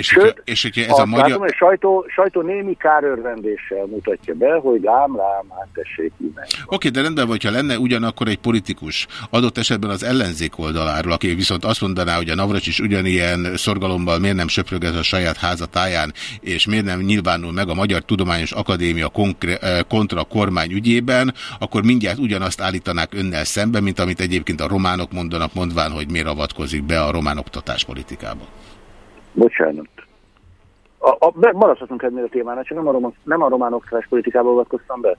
És, Sőt, és hogyha ez a, a magyar... Látom, hogy sajtó, sajtó némi kárörvendéssel mutatja be, hogy ám rám, hát tessék. Oké, okay, de rendben, hogyha lenne ugyanakkor egy politikus, adott esetben az ellenzék oldaláról, aki viszont azt mondaná, hogy a Navracs is ugyanilyen szorgalommal miért nem söpröget a saját házatáján, és miért nem nyilvánul meg a Magyar Tudományos Akadémia eh, kontra kormány ügyében, akkor mindjárt ugyanazt állítanák önnel szembe, mint amit egyébként a románok mondanak, mondván, hogy miért avatkozik be a román oktatáspolitikába. Bocsánat. A, a, maradhatunk ennél a témánál, csak nem a román, nem a román oktatás politikába avatkoztam be.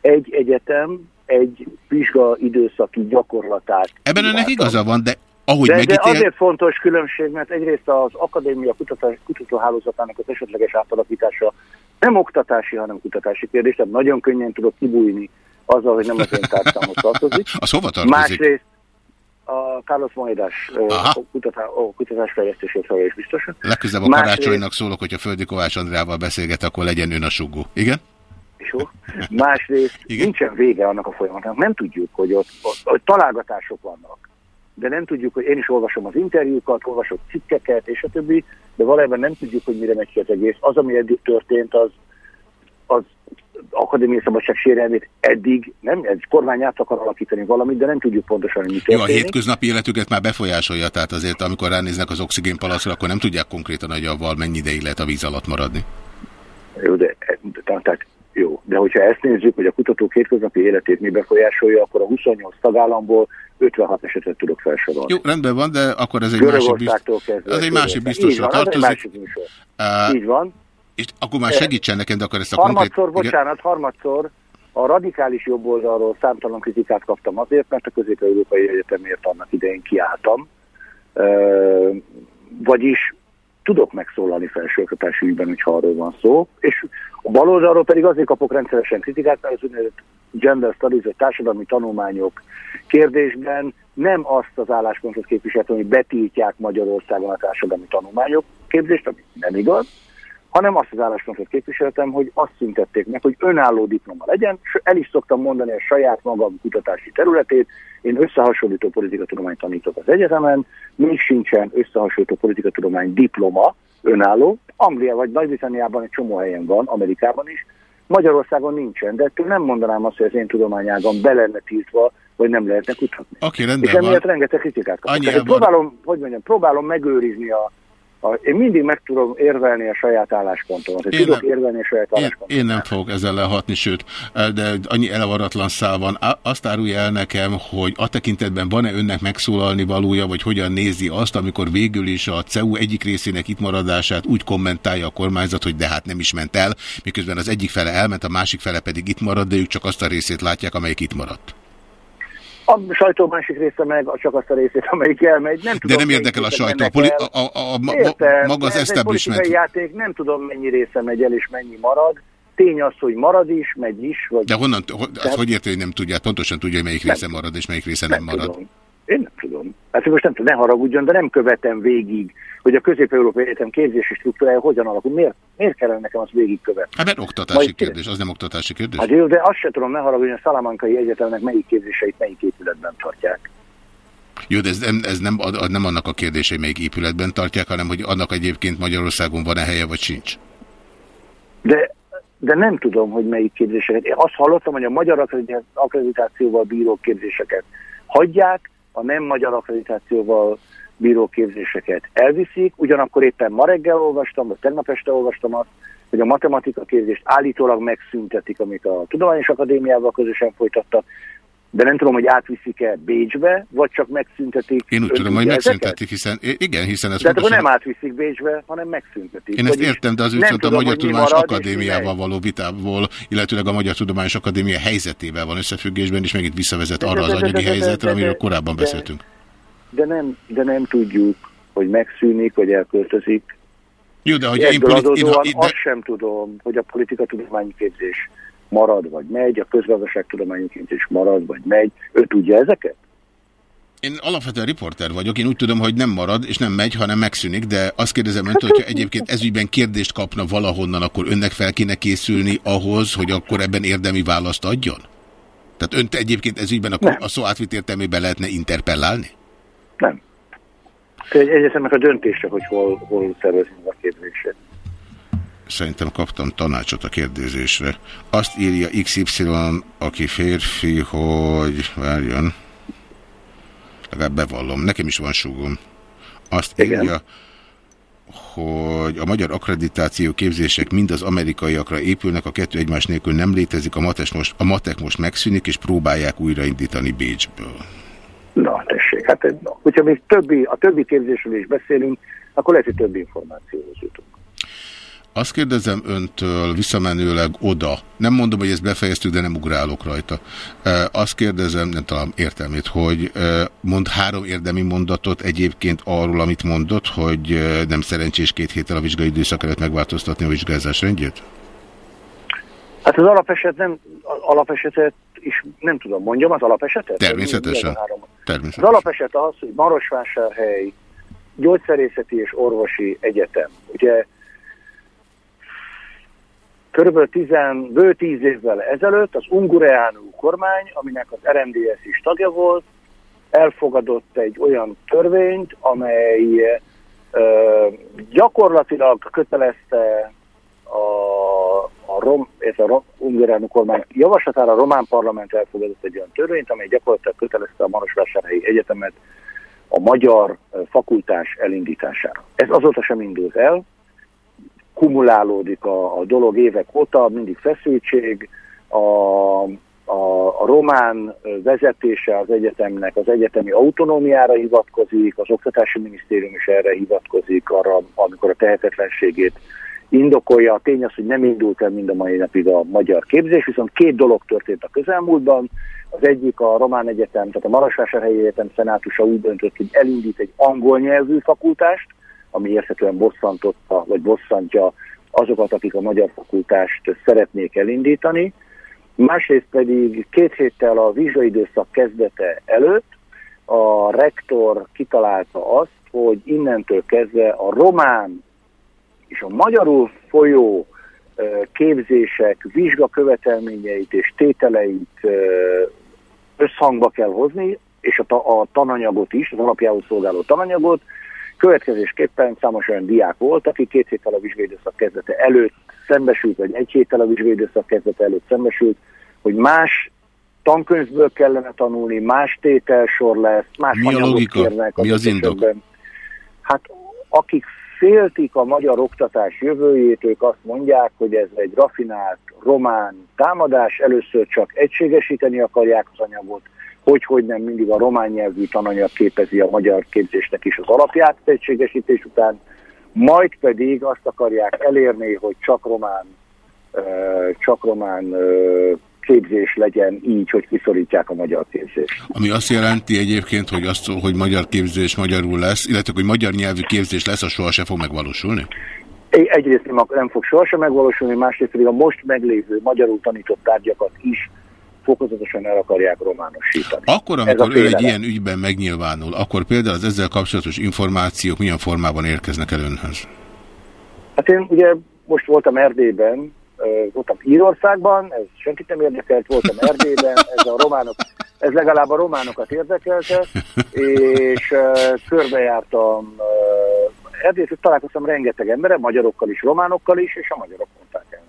Egy egyetem, egy vizsga időszaki gyakorlatát. Ebben önnek igaza van, de ahogy de, megítél... de azért fontos különbség, mert egyrészt az akadémia kutatás, kutatóhálózatának az esetleges átalakítása nem oktatási, hanem kutatási kérdés, tehát nagyon könnyen tudok kibújni azzal, hogy nem az én tárcámhoz tartozik. Az hova tartozik? Másrészt, a Carlos Moedas kutatás, kutatásfejlesztésért felelős biztos. Legközelebb a Másrészt... karácsonynak szólok, hogy a Földi Kovács Andrával beszélget, akkor legyen ön a sugó. Igen? Jó. Másrészt Igen? nincsen vége annak a folyamatnak. Nem tudjuk, hogy ott, ott, ott találgatások vannak. de nem tudjuk, hogy én is olvasom az interjúkat, olvasok cikkeket, és a többi, de valójában nem tudjuk, hogy mire megy ki az egész. Az, ami eddig történt, az akadémiai szabadság sérelmét eddig nem, ez kormány át akar alakítani valamit, de nem tudjuk pontosan, hogy mi történik. Jó, a hétköznapi életüket már befolyásolja, tehát azért amikor ránéznek az oxigénpalacra, akkor nem tudják konkrétan, hogy avval mennyi ideig lehet a víz alatt maradni. Jó, de, tehát jó, de hogyha ezt nézzük, hogy a kutatók hétköznapi életét mi befolyásolja, akkor a 28 tagállamból 56 esetet tudok felsorolni. Jó, rendben van, de akkor ez egy másik, bizt... ez egy másik biztosra tartozik. Másik uh, Így van. És akkor már segítsen nekem, de akkor ezt a harmadszor, konkrét... bocsánat, harmadszor a radikális jobb oldalról számtalan kritikát kaptam azért, mert a Közép-Európai Egyetemért annak idején kiálltam. Vagyis tudok megszólalni felsőoktatási ügyben, hogyha arról van szó, és a baloldalról pedig azért kapok rendszeresen kritikát, mert az úgynevezett gender studies, vagy társadalmi tanulmányok kérdésben nem azt az álláspontot képviseltem, hogy betiltják Magyarországon a társadalmi tanulmányok képzést, ami nem igaz, hanem azt az álláspontot képviseltem, hogy azt szüntették meg, hogy önálló diploma legyen, és el is szoktam mondani a saját magam kutatási területét, én összehasonlító politikatudományt tanítok az egyetemen, még sincsen összehasonlító politikatudomány diploma, önálló, Anglia vagy Nagy-Britanniában egy csomó helyen van, Amerikában is, Magyarországon nincsen, de ettől nem mondanám azt, hogy az én tudományágam be lenne tiltva, vagy nem lehetne kutatni. Okay, És emiatt rengeteg kritikát kapok. Próbálom, hogy mondjam, próbálom megőrizni a, a, én mindig meg tudom érvelni a saját álláspontomat. Én tudok nem, érvelni a saját álláspontomat. Én, én nem fogok ezzel lehatni, sőt, de annyi elavaratlan szál van. Azt árulja el nekem, hogy a tekintetben van-e önnek megszólalni valója, vagy hogyan nézi azt, amikor végül is a CEU egyik részének itt maradását úgy kommentálja a kormányzat, hogy de hát nem is ment el, miközben az egyik fele elment, a másik fele pedig itt marad, de ők csak azt a részét látják, amelyik itt maradt. A sajtó másik része meg csak azt a részét, amelyik elmegy. Nem tudom, De nem érdekel a sajtó. A, poli a, a, a, a, Értem, maga az establishment. játék, nem tudom mennyi része megy el és mennyi marad. Tény az, hogy marad is, megy is. Vagy... De honnan, ho, Tehát... hogy érti, hogy nem tudja? Pontosan tudja, hogy melyik része marad és melyik része nem, nem marad. Tudom. Én nem tudom. Hát most nem tudom, ne haragudjon, de nem követem végig, hogy a Közép-Európai Egyetem képzési struktúrája hogyan alakul. Miért, miért kellene nekem azt végigkövetni? Hát mert oktatási Majd kérdés, az nem oktatási kérdés. Hát jó, de azt sem tudom, ne haragudjon, a Szalamankai Egyetemnek melyik képzéseit melyik épületben tartják. Jó, de ez, nem, ez nem, nem annak a kérdése, melyik épületben tartják, hanem hogy annak egyébként Magyarországon van-e helye, vagy sincs. De, de nem tudom, hogy melyik képzéseket. Én azt hallottam, hogy a magyar akkreditációval bíró képzéseket hagyják, a nem magyar akkreditációval bíróképzéseket elviszik, ugyanakkor éppen ma reggel olvastam, vagy tegnap este olvastam azt, hogy a matematika képzést állítólag megszüntetik, amit a Tudományos Akadémiával közösen folytattak, de nem tudom, hogy átviszik-e Bécsbe, vagy csak megszüntetik. Én úgy tudom, hogy megszüntetik, hiszen igen, hiszen ez De hát pontosan... akkor nem átviszik Bécsbe, hanem megszüntetik. Én ezt értem, de az viszont a Magyar Tudományos Akadémiával való vitából, illetőleg a Magyar Tudományos Akadémia helyzetével van összefüggésben, és megint visszavezet arra az anyagi helyzetre, amiről korábban beszéltünk. De nem, de nem tudjuk, hogy megszűnik, vagy elköltözik. Jó, de hogy én politi... én, de... azt sem tudom, hogy a politikatudományi képzés marad, vagy megy, a közgazdaságtudományi képzés marad, vagy megy. Ő tudja ezeket? Én alapvetően riporter vagyok, én úgy tudom, hogy nem marad, és nem megy, hanem megszűnik, de azt kérdezem öntől, hogyha egyébként ezügyben kérdést kapna valahonnan, akkor önnek fel kéne készülni ahhoz, hogy akkor ebben érdemi választ adjon? Tehát önt egyébként ezügyben a, a szó átvit értelmében lehetne interpellálni? Nem. Egyetemnek a döntése, hogy hol, hol szervezünk a képzését. Szerintem kaptam tanácsot a kérdezésre. Azt írja XY, aki férfi, hogy várjon. Legalább bevallom. Nekem is van súgom. Azt Igen. írja, hogy a magyar akkreditáció képzések mind az amerikaiakra épülnek, a kettő egymás nélkül nem létezik, a, matek most, a matek most megszűnik, és próbálják újraindítani Bécsből. Na, tessék, hát hogyha még többi, a többi képzésről is beszélünk, akkor lehet, hogy több információhoz jutunk. Azt kérdezem öntől visszamenőleg oda, nem mondom, hogy ezt befejeztük, de nem ugrálok rajta. Azt kérdezem, nem talán értelmét, hogy mond három érdemi mondatot egyébként arról, amit mondott, hogy nem szerencsés két héttel a vizsgai időszak előtt megváltoztatni a vizsgázás rendjét? Hát az alapeset nem, alapesetet is nem tudom, mondjam az alapesetet? Természetesen. Természetesen. Az alapeset az, hogy Marosvásárhely gyógyszerészeti és orvosi egyetem. Ugye körülbelül 10, bő 10 évvel ezelőtt az Ungureanu kormány, aminek az RMDS is tagja volt, elfogadott egy olyan törvényt, amely ö, gyakorlatilag kötelezte a, a, rom, a rom, ungarán kormány javaslatára a román parlament elfogadott egy olyan törvényt, amely gyakorlatilag kötelezte a Marosvásárhelyi Egyetemet a magyar fakultás elindítására. Ez azóta sem indult el, kumulálódik a, a dolog évek óta, mindig feszültség, a, a, a román vezetése az egyetemnek az egyetemi autonómiára hivatkozik, az Oktatási Minisztérium is erre hivatkozik, arra, amikor a tehetetlenségét indokolja. A tény az, hogy nem indult el mind a mai napig a magyar képzés, viszont két dolog történt a közelmúltban. Az egyik a Román Egyetem, tehát a Marasvásárhelyi Egyetem szenátusa úgy döntött, hogy elindít egy angol nyelvű fakultást, ami érthetően bosszantotta, vagy bosszantja azokat, akik a magyar fakultást szeretnék elindítani. Másrészt pedig két héttel a vizsgaidőszak kezdete előtt a rektor kitalálta azt, hogy innentől kezdve a román és a magyarul folyó képzések vizsgakövetelményeit és tételeit összhangba kell hozni, és a, ta a tananyagot is, az alapjául szolgáló tananyagot. Következésképpen számos olyan diák volt, aki két héttel a vizsgaidőszak kezdete előtt szembesült, vagy egy héttel a vizsgaidőszak kezdete előtt szembesült, hogy más tankönyvből kellene tanulni, más tételsor lesz, más Mi a logika? kérnek. Mi az indok? Hát akik féltik a magyar oktatás jövőjét, ők azt mondják, hogy ez egy rafinált román támadás, először csak egységesíteni akarják az anyagot, hogy, hogy nem mindig a román nyelvű tananyag képezi a magyar képzésnek is az alapját egységesítés után, majd pedig azt akarják elérni, hogy csak román, csak román képzés legyen így, hogy kiszorítják a magyar képzést. Ami azt jelenti egyébként, hogy, azt, hogy magyar képzés magyarul lesz, illetve hogy magyar nyelvű képzés lesz, az sohasem fog megvalósulni? Egyrészt nem fog sohasem megvalósulni, másrészt pedig a most meglévő magyarul tanított tárgyakat is fokozatosan el akarják románosítani. Akkor, amikor ő egy ilyen ügyben megnyilvánul, akkor például az ezzel kapcsolatos információk milyen formában érkeznek el önhöz? Hát én ugye most voltam Erdélyben, voltam Írországban, ez senkit nem érdekelt, voltam Erdélyben, ez a románok, ez legalább a románokat érdekelte, és körbejártam Erdélyt, találkoztam rengeteg emberre, magyarokkal is, románokkal is, és a magyarok mondták el.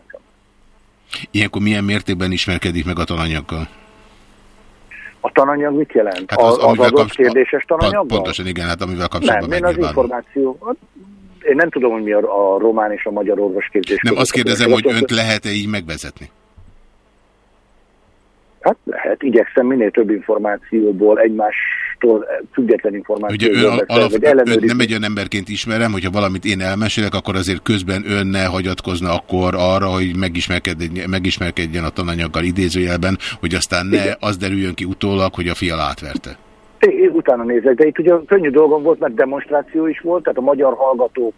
Ilyenkor milyen mértékben ismerkedik meg a tananyaggal? A tananyag mit jelent? Hát az, az, az adott kérdéses tananyaggal? Pontosan igen, hát amivel kapcsolatban Nem, én az információ, én nem tudom, hogy mi a, a román és a magyar orvosképzés. Nem, azt kérdezem, hogy önt lehet-e így megvezetni? Hát lehet, igyekszem minél több információból, egymástól független információból. Ugye ön, alap, ön nem egy olyan emberként ismerem, hogyha valamit én elmesélek, akkor azért közben ön ne hagyatkozna akkor arra, hogy megismerkedjen, megismerkedjen a tananyaggal idézőjelben, hogy aztán ne Igen. az derüljön ki utólag, hogy a fia átverte. Én utána nézek, de itt ugye könnyű dolgom volt, mert demonstráció is volt, tehát a magyar hallgatók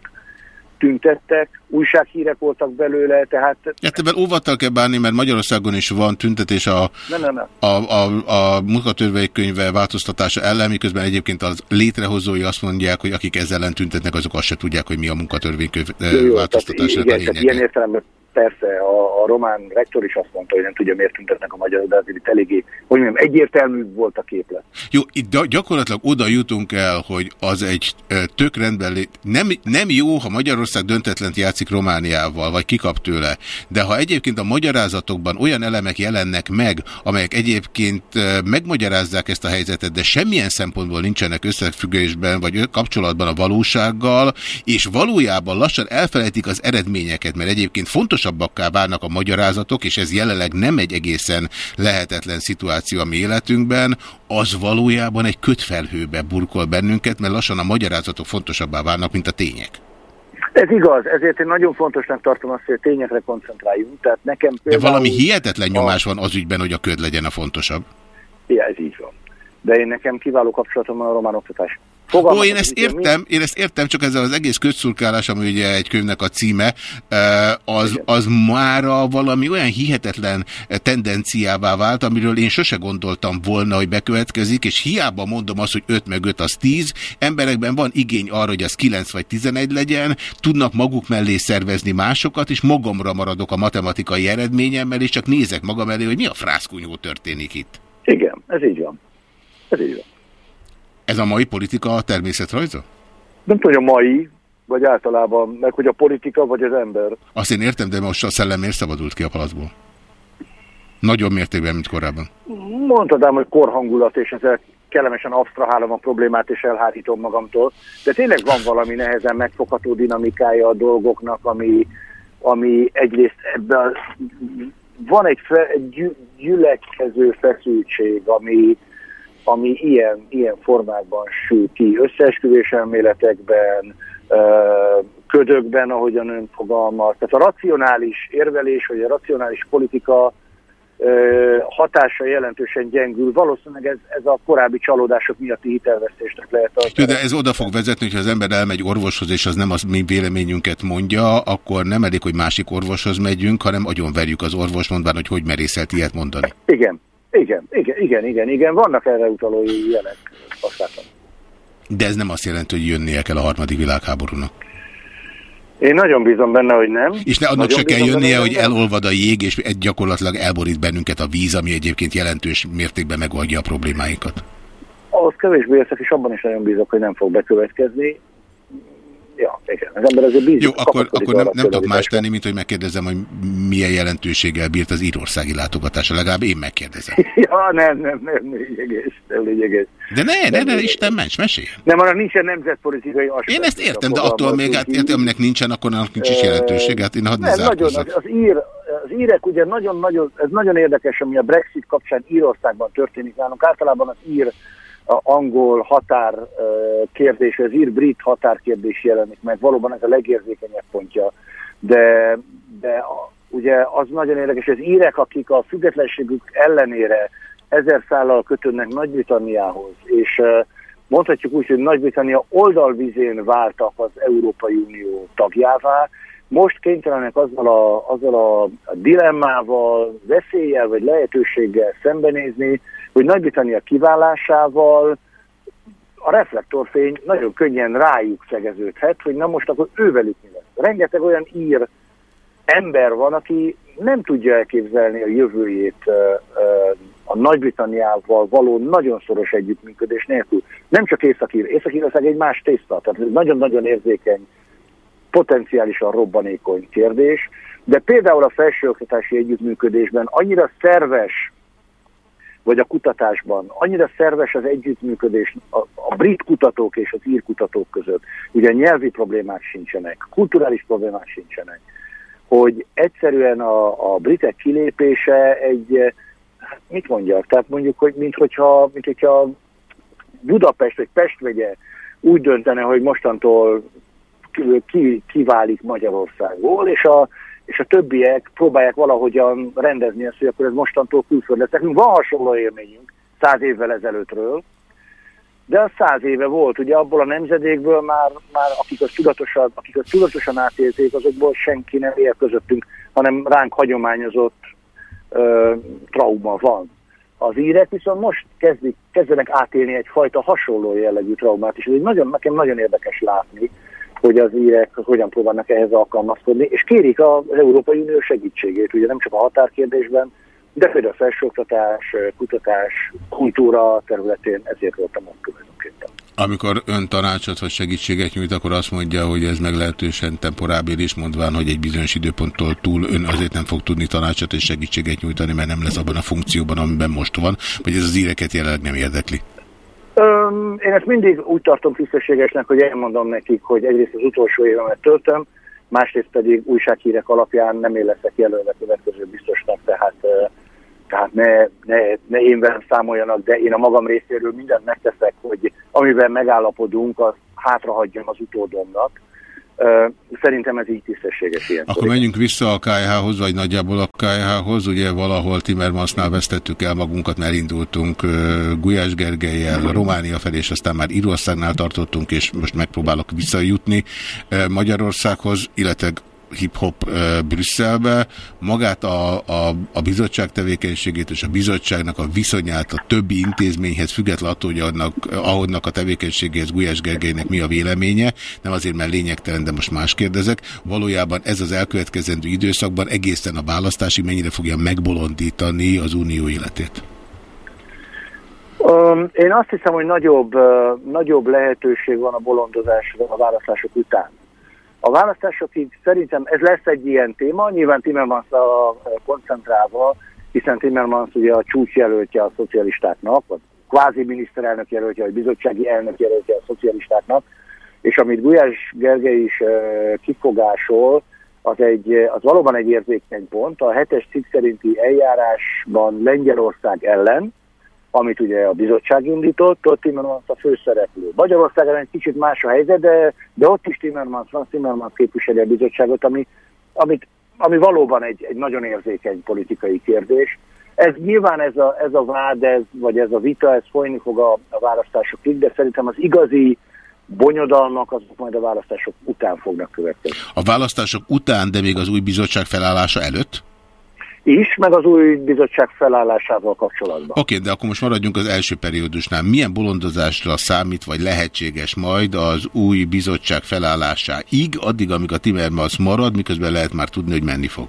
tüntettek, újsághírek voltak belőle, tehát... Ja, ebben óvattal kell bánni, mert Magyarországon is van tüntetés a, ne, ne, ne. a, a, a munkatörvénykönyve változtatása ellen, miközben egyébként az létrehozói azt mondják, hogy akik ezzel ellen tüntetnek, azok azt se tudják, hogy mi a munkatörvénykönyv változtatásának a lényege. Ilyen értelemben persze a, a román rektor is azt mondta, hogy nem tudja, miért tüntetnek a magyarok, de azért itt eléggé, hogy mondjam, egyértelmű volt a képlet. Jó, itt gyakorlatilag oda jutunk el, hogy az egy tök rendben lé... nem, nem jó, ha Magyarország döntetlent játszik Romániával, vagy kikap tőle, de ha egyébként a magyarázatokban olyan elemek jelennek meg, amelyek egyébként megmagyarázzák ezt a helyzetet, de semmilyen szempontból nincsenek összefüggésben, vagy kapcsolatban a valósággal, és valójában lassan elfelejtik az eredményeket, mert egyébként fontos fontosabbakká válnak a magyarázatok, és ez jelenleg nem egy egészen lehetetlen szituáció a mi életünkben, az valójában egy kötfelhőbe burkol bennünket, mert lassan a magyarázatok fontosabbá válnak, mint a tények. Ez igaz, ezért én nagyon fontosnak tartom azt, hogy a tényekre koncentráljunk. Tehát nekem például... De valami hihetetlen nyomás van az ügyben, hogy a köd legyen a fontosabb. Ja, ez így van. De én nekem kiváló kapcsolatom van a román oktatás Fogalmaz, Ó, én ezt értem, én ezt értem, csak ezzel az egész közszurkálás, ami ugye egy könyvnek a címe, eh, az, az mára valami olyan hihetetlen tendenciává vált, amiről én sose gondoltam volna, hogy bekövetkezik, és hiába mondom azt, hogy 5 meg 5 az 10, emberekben van igény arra, hogy az 9 vagy 11 legyen, tudnak maguk mellé szervezni másokat, és magamra maradok a matematikai eredményemmel, és csak nézek magam elé, hogy mi a frászkunyó történik itt. Igen, ez így van. Ez így van. Ez a mai politika a természetrajza? Nem tudom, hogy a mai, vagy általában, meg hogy a politika, vagy az ember. Azt én értem, de most a szellem miért szabadult ki a palacból? Nagyobb mértékben, mint korábban. Mondhatnám, hogy korhangulat, és ezzel kellemesen absztrahálom a problémát, és elhárítom magamtól. De tényleg van valami nehezen megfogható dinamikája a dolgoknak, ami, ami egyrészt ebben van egy, fe, egy gyülekező feszültség, ami, ami ilyen, ilyen formákban sül ki. Összeesküvés elméletekben, ködökben, ahogyan ön fogalmaz. Tehát a racionális érvelés, vagy a racionális politika hatása jelentősen gyengül. Valószínűleg ez, ez a korábbi csalódások miatti hitelvesztésnek lehet. Az de ez oda fog vezetni, hogyha az ember elmegy orvoshoz, és az nem az mi véleményünket mondja, akkor nem elég, hogy másik orvoshoz megyünk, hanem verjük az orvos, mondván, hogy hogy merészelt ilyet mondani. Igen, igen, igen, igen, igen, igen. vannak erre utaló jelek. De ez nem azt jelenti, hogy jönnie kell a harmadik világháborúnak. Én nagyon bízom benne, hogy nem. És ne, annak se kell jönnie, benne, hogy elolvad a jég, és egy gyakorlatilag elborít bennünket a víz, ami egyébként jelentős mértékben megoldja a problémáinkat. Ahhoz kevésbé értek, és abban is nagyon bízok, hogy nem fog bekövetkezni ja, igen, az ember azért bízik. Jó, akkor, akkor nem, nem tudok más tenni, mint hogy megkérdezem, hogy milyen jelentőséggel bírt az írországi látogatása. Legalább én megkérdezem. ja, nem, nem, nem lényeges, nem lényeges. De ne, ne, ne, Isten ments, mesélj. Nem, arra nincsen nemzetpolitikai aspekt. Én ezt értem, de attól még, hát értem, aminek nincsen, akkor annak nincs is jelentőség. Hát én hadd nem, nagyon, az, az, ír, az írek ugye nagyon-nagyon, ez nagyon érdekes, ami a Brexit kapcsán Írországban történik nálunk. Általában az ír angol határ kérdés, az ír-brit határkérdés jelenik meg, valóban ez a legérzékenyebb pontja, de, de ugye az nagyon érdekes, az írek, akik a függetlenségük ellenére ezer szállal kötődnek Nagy-Britanniához, és mondhatjuk úgy, hogy Nagy-Britannia oldalvizén váltak az Európai Unió tagjává, most kénytelenek azzal a, azzal a dilemmával, veszéllyel vagy lehetőséggel szembenézni, hogy Nagy-Britannia kiválásával a reflektorfény nagyon könnyen rájuk szegeződhet, hogy na most akkor ővelük mi lesz. Rengeteg olyan ír ember van, aki nem tudja elképzelni a jövőjét a Nagy-Britanniával való nagyon szoros együttműködés nélkül. Nem csak Észak-Ír, Észak-Írország egy más tészta, tehát nagyon-nagyon érzékeny, potenciálisan robbanékony kérdés, de például a felsőoktatási együttműködésben annyira szerves vagy a kutatásban. Annyira szerves az együttműködés a, a brit kutatók és az ír kutatók között. Ugye nyelvi problémák sincsenek, kulturális problémák sincsenek, hogy egyszerűen a, a britek kilépése egy, hát mit mondjak, tehát mondjuk, hogy mint hogyha, mint hogyha Budapest vagy Pest vegye úgy döntene, hogy mostantól ki, kiválik Magyarországból, és a és a többiek próbálják valahogyan rendezni ezt, hogy akkor ez mostantól külföld lesz. Nekünk van hasonló élményünk száz évvel ezelőttről, de az száz éve volt, ugye abból a nemzedékből már, már akik azt tudatosan, akik azt tudatosan átélték, azokból senki nem él közöttünk, hanem ránk hagyományozott ö, trauma van. Az írek viszont most kezdik, kezdenek átélni egyfajta hasonló jellegű traumát, és ez nagyon, nekem nagyon érdekes látni, hogy az írek hogyan próbálnak ehhez alkalmazkodni, és kérik az Európai Unió segítségét, ugye nem csak a határkérdésben, de például a felsőoktatás, kutatás, kultúra területén ezért voltam ott tulajdonképpen. Amikor ön tanácsot vagy segítséget nyújt, akkor azt mondja, hogy ez meglehetősen temporábilis, mondván, hogy egy bizonyos időponttól túl ön azért nem fog tudni tanácsot és segítséget nyújtani, mert nem lesz abban a funkcióban, amiben most van, vagy ez az íreket jelenleg nem érdekli. Öm, én ezt mindig úgy tartom tisztességesnek, hogy elmondom nekik, hogy egyrészt az utolsó évemet töltöm, másrészt pedig újsághírek alapján nem én jelölve következő biztosnak, tehát, tehát ne, ne, ne én velem számoljanak, de én a magam részéről mindent megteszek, hogy amiben megállapodunk, az hátrahagyjam az utódomnak. Szerintem ez így tisztességes ilyen. Akkor menjünk vissza a KH-hoz, vagy nagyjából a KH-hoz. Ugye valahol Timmermansnál vesztettük el magunkat, mert indultunk Gulyás Gergelyel Románia felé, és aztán már Írországnál tartottunk, és most megpróbálok visszajutni Magyarországhoz, illetve hip-hop Brüsszelbe, magát a, a, a bizottság tevékenységét és a bizottságnak a viszonyát a többi intézményhez, függetlenül attól, hogy annak, ahonnak a tevékenységéhez Gulyás Gergelynek mi a véleménye, nem azért, mert lényegtelen, de most más kérdezek, valójában ez az elkövetkezendő időszakban egészen a választási mennyire fogja megbolondítani az unió életét? Um, én azt hiszem, hogy nagyobb, uh, nagyobb lehetőség van a bolondozásra a választások után. A választásokig szerintem ez lesz egy ilyen téma, nyilván Timmermans a koncentrálva, hiszen Timmermans ugye a csúcsjelöltje a szocialistáknak, vagy kvázi miniszterelnök jelöltje, vagy bizottsági elnök jelöltje a szocialistáknak, és amit Gulyás Gergely is kifogásol, az, egy, az valóban egy érzékeny pont. A hetes cikk szerinti eljárásban Lengyelország ellen, amit ugye a bizottság indított, ott Timmermans a főszereplő. Magyarországon egy kicsit más a helyzet, de, de ott is Timmermans van, Timmermans képviseli a bizottságot, ami, amit, ami valóban egy, egy nagyon érzékeny politikai kérdés. Ez nyilván ez a, ez a vád, ez, vagy ez a vita, ez folyni fog a, a választásokig, de szerintem az igazi bonyodalmak azok majd a választások után fognak következni. A választások után, de még az új bizottság felállása előtt? Is, meg az új bizottság felállásával kapcsolatban. Oké, okay, de akkor most maradjunk az első periódusnál. Milyen bolondozásra számít, vagy lehetséges majd az új bizottság felállásáig, addig, amíg a Timmermans marad, miközben lehet már tudni, hogy menni fog?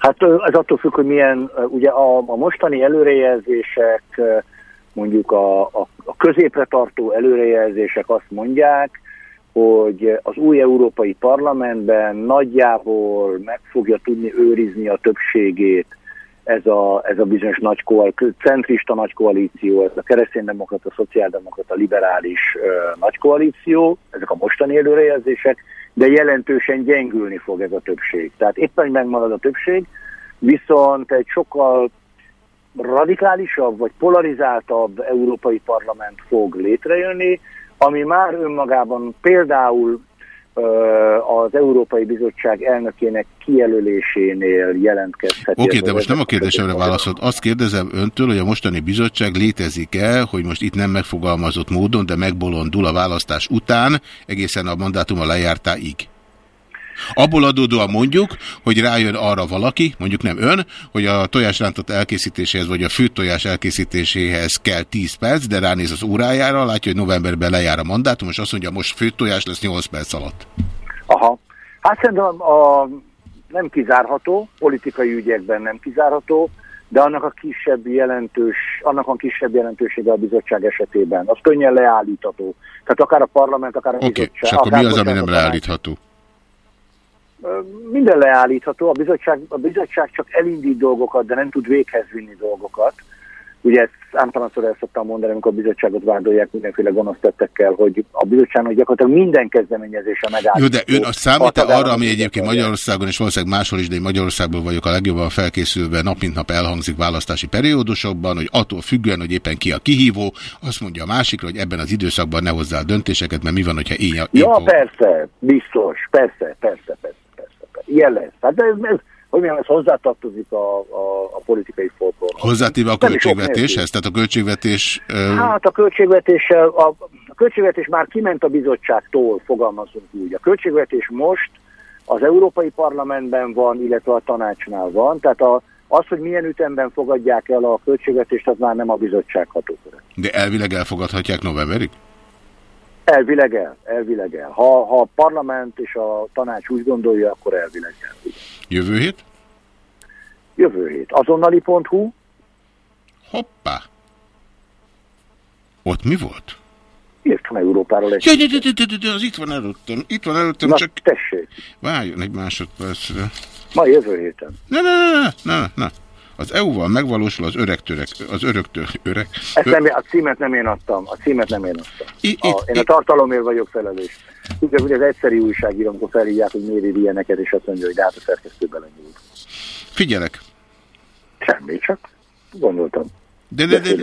Hát ez attól függ, hogy milyen, ugye a, a mostani előrejelzések, mondjuk a, a, a középre tartó előrejelzések azt mondják, hogy az új Európai Parlamentben nagyjából meg fogja tudni őrizni a többségét ez a, ez a bizonyos nagy koalíció, centrista nagy koalíció, ez a kereszténydemokrata, szociáldemokrata, liberális uh, nagy koalíció, ezek a mostani előrejelzések, de jelentősen gyengülni fog ez a többség. Tehát éppen megmarad a többség, viszont egy sokkal radikálisabb vagy polarizáltabb Európai Parlament fog létrejönni, ami már önmagában például az Európai Bizottság elnökének kijelölésénél jelentkezhet. Oké, okay, de most nem a kérdésemre válaszolt. Azt kérdezem öntől, hogy a mostani bizottság létezik-e, hogy most itt nem megfogalmazott módon, de megbolondul a választás után, egészen a mandátuma lejártáig. Abból adódóan mondjuk, hogy rájön arra valaki, mondjuk nem ön, hogy a tojásrántott elkészítéséhez, vagy a fűtojás elkészítéséhez kell 10 perc, de ránéz az órájára, látja, hogy novemberben lejár a mandátum, és azt mondja, most fűtojás lesz 8 perc alatt. Aha. Hát szerintem a, nem kizárható, politikai ügyekben nem kizárható, de annak a kisebb jelentős, annak a kisebb jelentősége a bizottság esetében. Az könnyen leállítható. Tehát akár a parlament, akár a okay, bizottság. és akkor mi az, ami nem leállítható? Minden leállítható, a bizottság, a bizottság csak elindít dolgokat, de nem tud véghez vinni dolgokat. Ugye ezt általánszor el szoktam mondani, amikor a bizottságot vádolják mindenféle gonosztettekkel, hogy a bizottságnak gyakorlatilag minden kezdeményezése megállítható. Jó, de ön azt számít -e arra, ami egyébként Magyarországon és valószínűleg máshol is, de én Magyarországból vagyok a legjobban felkészülve, nap mint nap elhangzik választási periódusokban, hogy attól függően, hogy éppen ki a kihívó, azt mondja a másikra, hogy ebben az időszakban ne hozzá a döntéseket, mert mi van, hogyha én... én ja, persze, biztos, persze, persze, persze ilyen lesz. Hát ez, ez hogy mondjam, ez hozzátartozik a, a, a politikai folklórhoz. Hozzátéve a költségvetéshez? Tehát a költségvetés... Hát a költségvetéssel, a, a költségvetés már kiment a bizottságtól, fogalmazunk úgy. A költségvetés most az Európai Parlamentben van, illetve a tanácsnál van, tehát a, az, hogy milyen ütemben fogadják el a költségvetést, az már nem a bizottság hatóköre. De elvileg elfogadhatják novemberig? Elvileg el, elvileg el. Ha, ha a parlament és a tanács úgy gondolja, akkor elvileg el. Jövő hét? Jövő hét. Azonnali.hu Hoppá! Ott mi volt? Írtam Európáról egy... Ja, ja, ja, ja, ja, az itt van előttem. Itt van előttem, Na, csak... tessék. Várjon egy másodpercre. Ma jövő héten. Ne, ne, ne, ne, ne, ne. Az EU-val megvalósul az öreg törek, az öröktől öreg. Ezt nem, a címet nem én adtam, a címet nem én adtam. I, itt, a, én a tartalomért vagyok felelős. Tudja, hogy az egyszerű újságíró, amikor felhívják, hogy miért ír ilyeneket, és azt mondja, hogy de hát a szerkesztő belenyúlt. Figyelek. Semmi, csak gondoltam. De, de, de,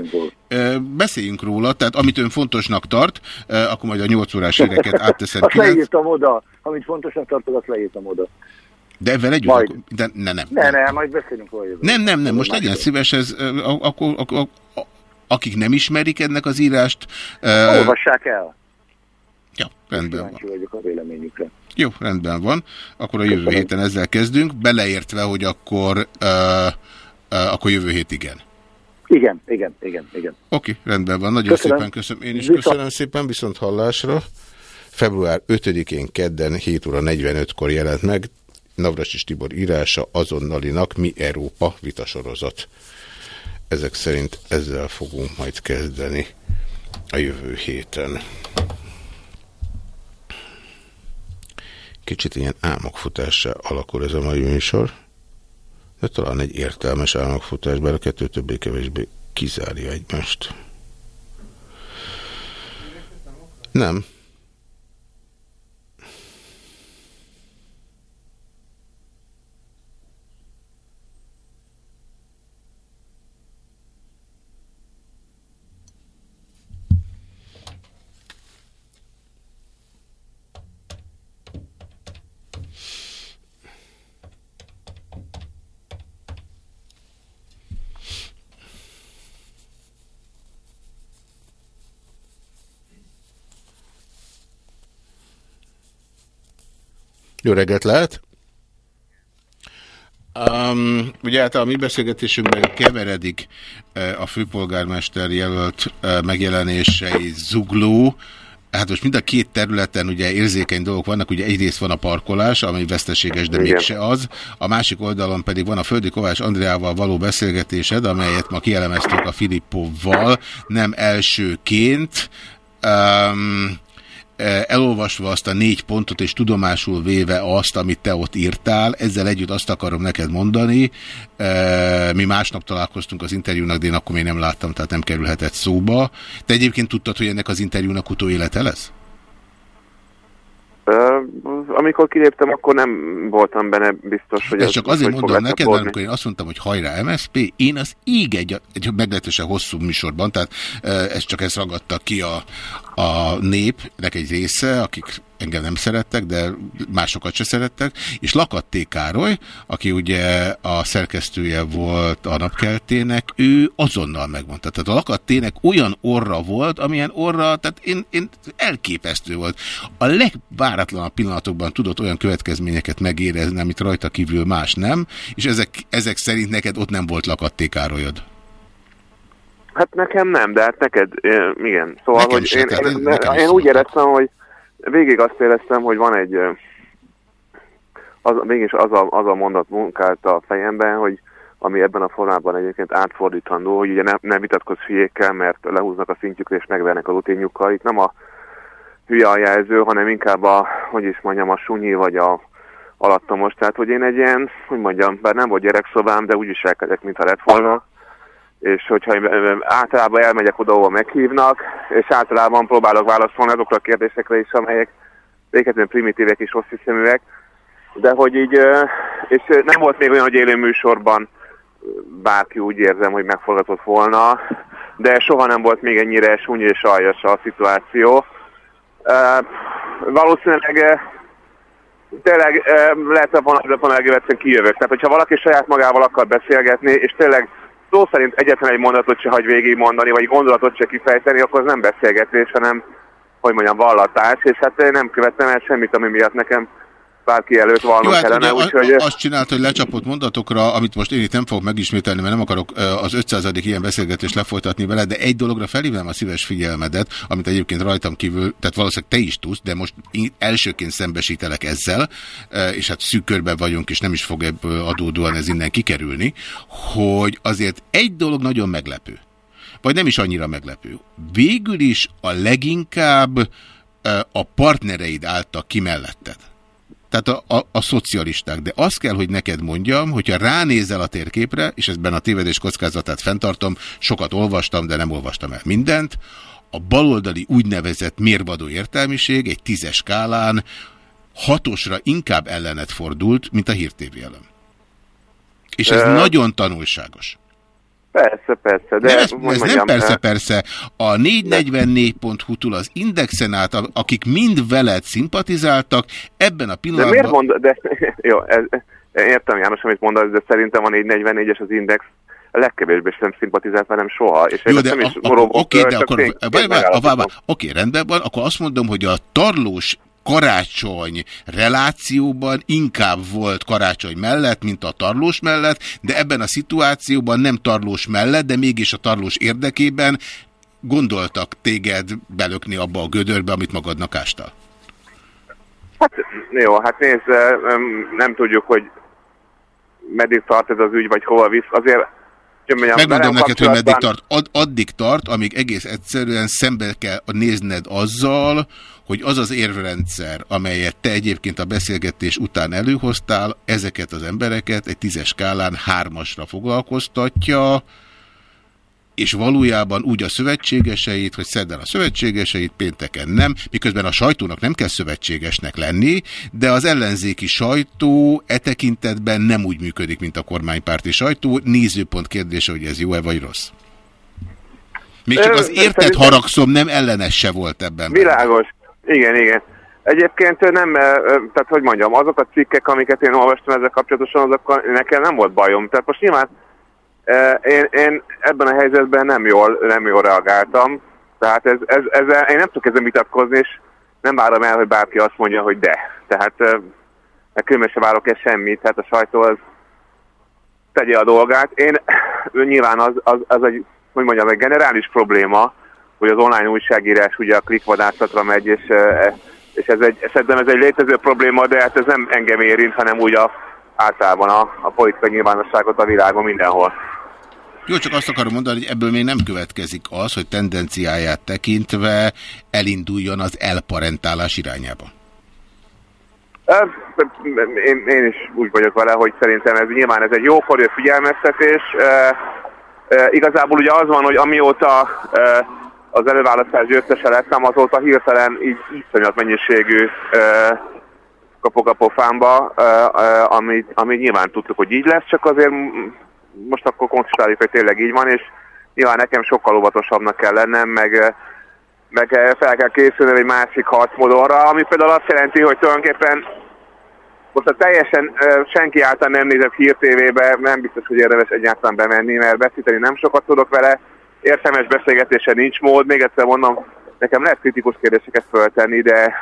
de, beszéljünk róla, tehát amit ön fontosnak tart, akkor majd a 8 órás híreket átteszem. azt 9... leírtam oda, amit fontosnak tartod, azt leírtam oda. De ebben együtt? Majd. De, ne, nem. Ne, ne, majd beszélünk róla. Nem, nem, nem, most legyen szíves, ez, akkor, akkor, akik nem ismerik ennek az írást... Olvassák el. Ja, rendben van. vagyok a véleményükre. Jó, rendben van. Akkor a jövő Köszönöm. héten ezzel kezdünk, beleértve, hogy akkor, uh, uh, akkor jövő hét igen. Igen, igen, igen, igen. Oké, okay, rendben van. Nagyon köszönöm. szépen köszönöm. Én is viszont... köszönöm szépen, viszont hallásra. Február 5-én kedden 7 óra 45-kor jelent meg. Navracsis Tibor írása azonnalinak Mi Európa vitasorozat. ezek szerint ezzel fogunk majd kezdeni a jövő héten. Kicsit ilyen álmokfutással alakul ez a mai műsor, de talán egy értelmes álmokfutás, bár a kettő többé-kevésbé kizárja egymást. Nem. Jó reggelt lehet! Um, ugye hát a mi beszélgetésünkben keveredik a főpolgármester jelölt megjelenései zugló, Hát most mind a két területen ugye érzékeny dolgok vannak, ugye egyrészt van a parkolás, ami veszteséges, de Igen. mégse az. A másik oldalon pedig van a Földi Kovács Andreával való beszélgetésed, amelyet ma kielemeztük a Filippovval, nem elsőként. Um, elolvasva azt a négy pontot, és tudomásul véve azt, amit te ott írtál, ezzel együtt azt akarom neked mondani, mi másnap találkoztunk az interjúnak, de én akkor még nem láttam, tehát nem kerülhetett szóba. Te egyébként tudtad, hogy ennek az interjúnak utóélete lesz? Amikor kiléptem, akkor nem voltam benne biztos, hogy... Ez csak azért mondom neked, mert amikor én azt mondtam, hogy hajrá MSP, én az íg egy, egy meglehetősen hosszú műsorban, tehát uh, ez csak ezt ragadta ki a, a népnek egy része, akik engem nem szerettek, de másokat se szerettek, és Lakatté Károly, aki ugye a szerkesztője volt a napkeltének, ő azonnal megmondta. Tehát a Lakattének olyan orra volt, amilyen orra, tehát én, én elképesztő volt. A legváratlanabb pillanatokban tudott olyan következményeket megérezni, amit rajta kívül más nem, és ezek, ezek szerint neked ott nem volt Lakatté Károlyod. Hát nekem nem, de hát neked, igen. Szóval, nekem hogy én, én, én, én úgy éreztem, hogy végig azt éreztem, hogy van egy, az, mégis az a, az a mondat munkált a fejemben, hogy ami ebben a formában egyébként átfordítandó, hogy ugye ne, ne vitatkozz fiékkel, mert lehúznak a szintjükre és megvernek a rutínjukkal. Itt nem a hülye a jelző, hanem inkább a, hogy is mondjam, a sunyi vagy a alattomos. Tehát, hogy én egy ilyen, hogy mondjam, bár nem volt gyerekszobám, de úgy viselkedek, mintha lett volna és hogyha általában elmegyek oda, ahol meghívnak, és általában próbálok válaszolni azokra a kérdésekre is, amelyek véghetően primitívek és rossz hiszeműek, de hogy így, és nem volt még olyan, hogy élő műsorban bárki úgy érzem, hogy megforgatott volna, de soha nem volt még ennyire súny és aljas a szituáció. Valószínűleg tényleg lehet, hogy a kijövök. Tehát, hogyha valaki saját magával akar beszélgetni, és tényleg szó szerint egyetlen egy mondatot se hagy végig mondani, vagy gondolatot se kifejteni, akkor az nem beszélgetés, hanem, hogy mondjam, vallatás, és hát én nem követtem el semmit, ami miatt nekem bárki előtt valnom hát kellene. Úgy, Azt csinált, hogy lecsapott mondatokra, amit most én itt nem fogok megismételni, mert nem akarok az 500. ilyen beszélgetést lefolytatni vele, de egy dologra felhívnám a szíves figyelmedet, amit egyébként rajtam kívül, tehát valószínűleg te is tudsz, de most elsőként szembesítelek ezzel, és hát szűk körben vagyunk, és nem is fog ebből adódóan ez innen kikerülni, hogy azért egy dolog nagyon meglepő. Vagy nem is annyira meglepő. Végül is a leginkább a partnereid álltak ki melletted tehát a, a, a szocialisták. De azt kell, hogy neked mondjam, hogyha ránézel a térképre, és ezben a tévedés kockázatát fenntartom, sokat olvastam, de nem olvastam el mindent, a baloldali úgynevezett mérvadó értelmiség egy tízes skálán hatosra inkább ellenet fordult, mint a hírtévé. És ez uh, nagyon tanulságos. Persze, persze. De ez, ez mondjam, nem persze, persze. A 444.hu-tól az Indexen át, akik mind veled szimpatizáltak, ebben a pillanatban... De miért mond... De, jó, ez, értem János, amit mondasz, de szerintem a 444-es az Index a legkevésbé sem szimpatizált velem soha. És Jó, de is oké, de akkor... Oké, rendben van, akkor azt mondom, hogy a tarlós karácsony relációban inkább volt karácsony mellett, mint a tarlós mellett, de ebben a szituációban nem tarlós mellett, de mégis a tarlós érdekében gondoltak téged belökni abba a gödörbe, amit magadnak ástál? Hát jó, hát nézd, nem tudjuk, hogy meddig tart ez az ügy, vagy hova visz. Azért mondjam, Megmondom neked, hogy meddig tart. Ad, addig tart, amíg egész egyszerűen szembe kell nézned azzal, hogy az az érvrendszer, amelyet te egyébként a beszélgetés után előhoztál, ezeket az embereket egy tízes skálán hármasra foglalkoztatja, és valójában úgy a szövetségeseit, hogy szedden a szövetségeseit, pénteken nem, miközben a sajtónak nem kell szövetségesnek lenni, de az ellenzéki sajtó e tekintetben nem úgy működik, mint a kormánypárti sajtó. Nézőpont kérdése, hogy ez jó-e vagy rossz. Még csak az érted haragszom, nem ellenes se volt ebben. Világos. Igen, igen. Egyébként nem, tehát hogy mondjam, azok a cikkek, amiket én olvastam ezzel kapcsolatosan, azokkal nekem nem volt bajom. Tehát most nyilván én, én ebben a helyzetben nem jól, nem jól reagáltam, tehát ez, ez, ezzel, én nem tudok ezzel vitatkozni, és nem várom el, hogy bárki azt mondja, hogy de. Tehát különben sem várok el semmit, tehát a sajtó az tegye a dolgát. Én nyilván az, az, az egy, hogy mondjam, egy generális probléma, hogy az online újságírás ugye a klikvadászatra megy, és, és ez egy, szerintem ez egy létező probléma, de hát ez nem engem érint, hanem úgy a, általában a, a politikai nyilvánosságot a világon mindenhol. Jó, csak azt akarom mondani, hogy ebből még nem következik az, hogy tendenciáját tekintve elinduljon az elparentálás irányába. Én, én is úgy vagyok vele, hogy szerintem ez nyilván ez egy jókori figyelmeztetés. E, e, igazából ugye az van, hogy amióta e, az előválasztás győztese lettem, azóta hirtelen így iszonyat mennyiségű kapok a pofámba, amit, amit nyilván tudtuk, hogy így lesz, csak azért most akkor konstatáljuk, hogy tényleg így van, és nyilván nekem sokkal óvatosabbnak kell lennem, meg, meg fel kell készülni egy másik harcmodonra, ami például azt jelenti, hogy tulajdonképpen most a teljesen senki által nem nézett hírtévébe, nem biztos, hogy érdemes egyáltalán bemenni, mert beszíteni nem sokat tudok vele, értelmes beszélgetése nincs mód, még egyszer mondom, nekem lehet kritikus kérdéseket föltenni, de,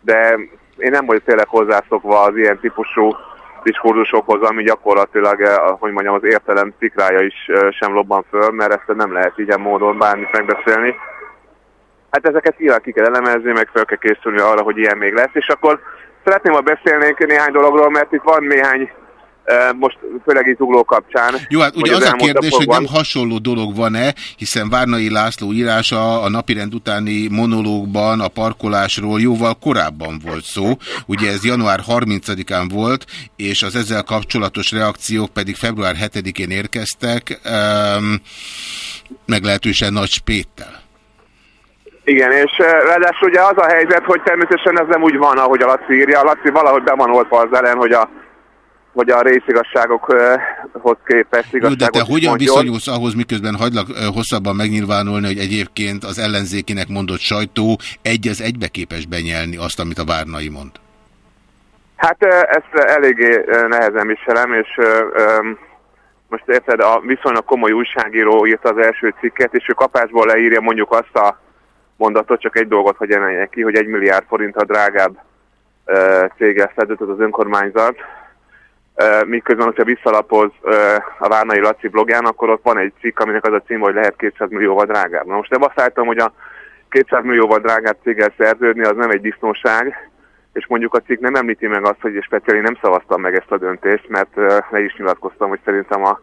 de én nem vagyok tényleg hozzászokva az ilyen típusú diskurzusokhoz, ami gyakorlatilag, eh, hogy mondjam, az értelem szikrája is eh, sem lobban föl, mert ezt nem lehet ilyen módon bármit megbeszélni. Hát ezeket nyilván ki kell elemezni, meg fel kell készülni arra, hogy ilyen még lesz, és akkor szeretném, ha beszélnénk néhány dologról, mert itt van néhány most főleg itt ugló kapcsán. Jó, hát ugye az, a kérdés, hogy nem hasonló dolog van-e, hiszen Várnai László írása a napirend utáni monológban a parkolásról jóval korábban volt szó. Ugye ez január 30-án volt, és az ezzel kapcsolatos reakciók pedig február 7-én érkeztek, um, meglehetősen nagy spéttel. Igen, és ráadásul ugye az a helyzet, hogy természetesen ez nem úgy van, ahogy a Laci írja. A Laci valahogy be van oltva az ellen, hogy a hogy a részigasságokhoz képest igazságot Jó, de te hogyan mondjon. viszonyulsz ahhoz, miközben hagylak hosszabban megnyilvánulni, hogy egyébként az ellenzékinek mondott sajtó egy az egybe képes benyelni azt, amit a Várnai mond? Hát ezt eléggé nehezen viselem, és most érted, a viszonylag komoly újságíró írta az első cikket, és ő kapásból leírja mondjuk azt a mondatot, csak egy dolgot, hogy emeljek ki, hogy egy milliárd forint a drágább céggel szedett az önkormányzat, miközben, hogyha visszalapoz a Várnai Laci blogján, akkor ott van egy cikk, aminek az a cím, hogy lehet 200 millióval drágább. Na most nem azt álltam, hogy a 200 millióval drágább céggel szerződni, az nem egy disznóság, és mondjuk a cikk nem említi meg azt, hogy speciáli nem szavaztam meg ezt a döntést, mert le is nyilatkoztam, hogy szerintem a,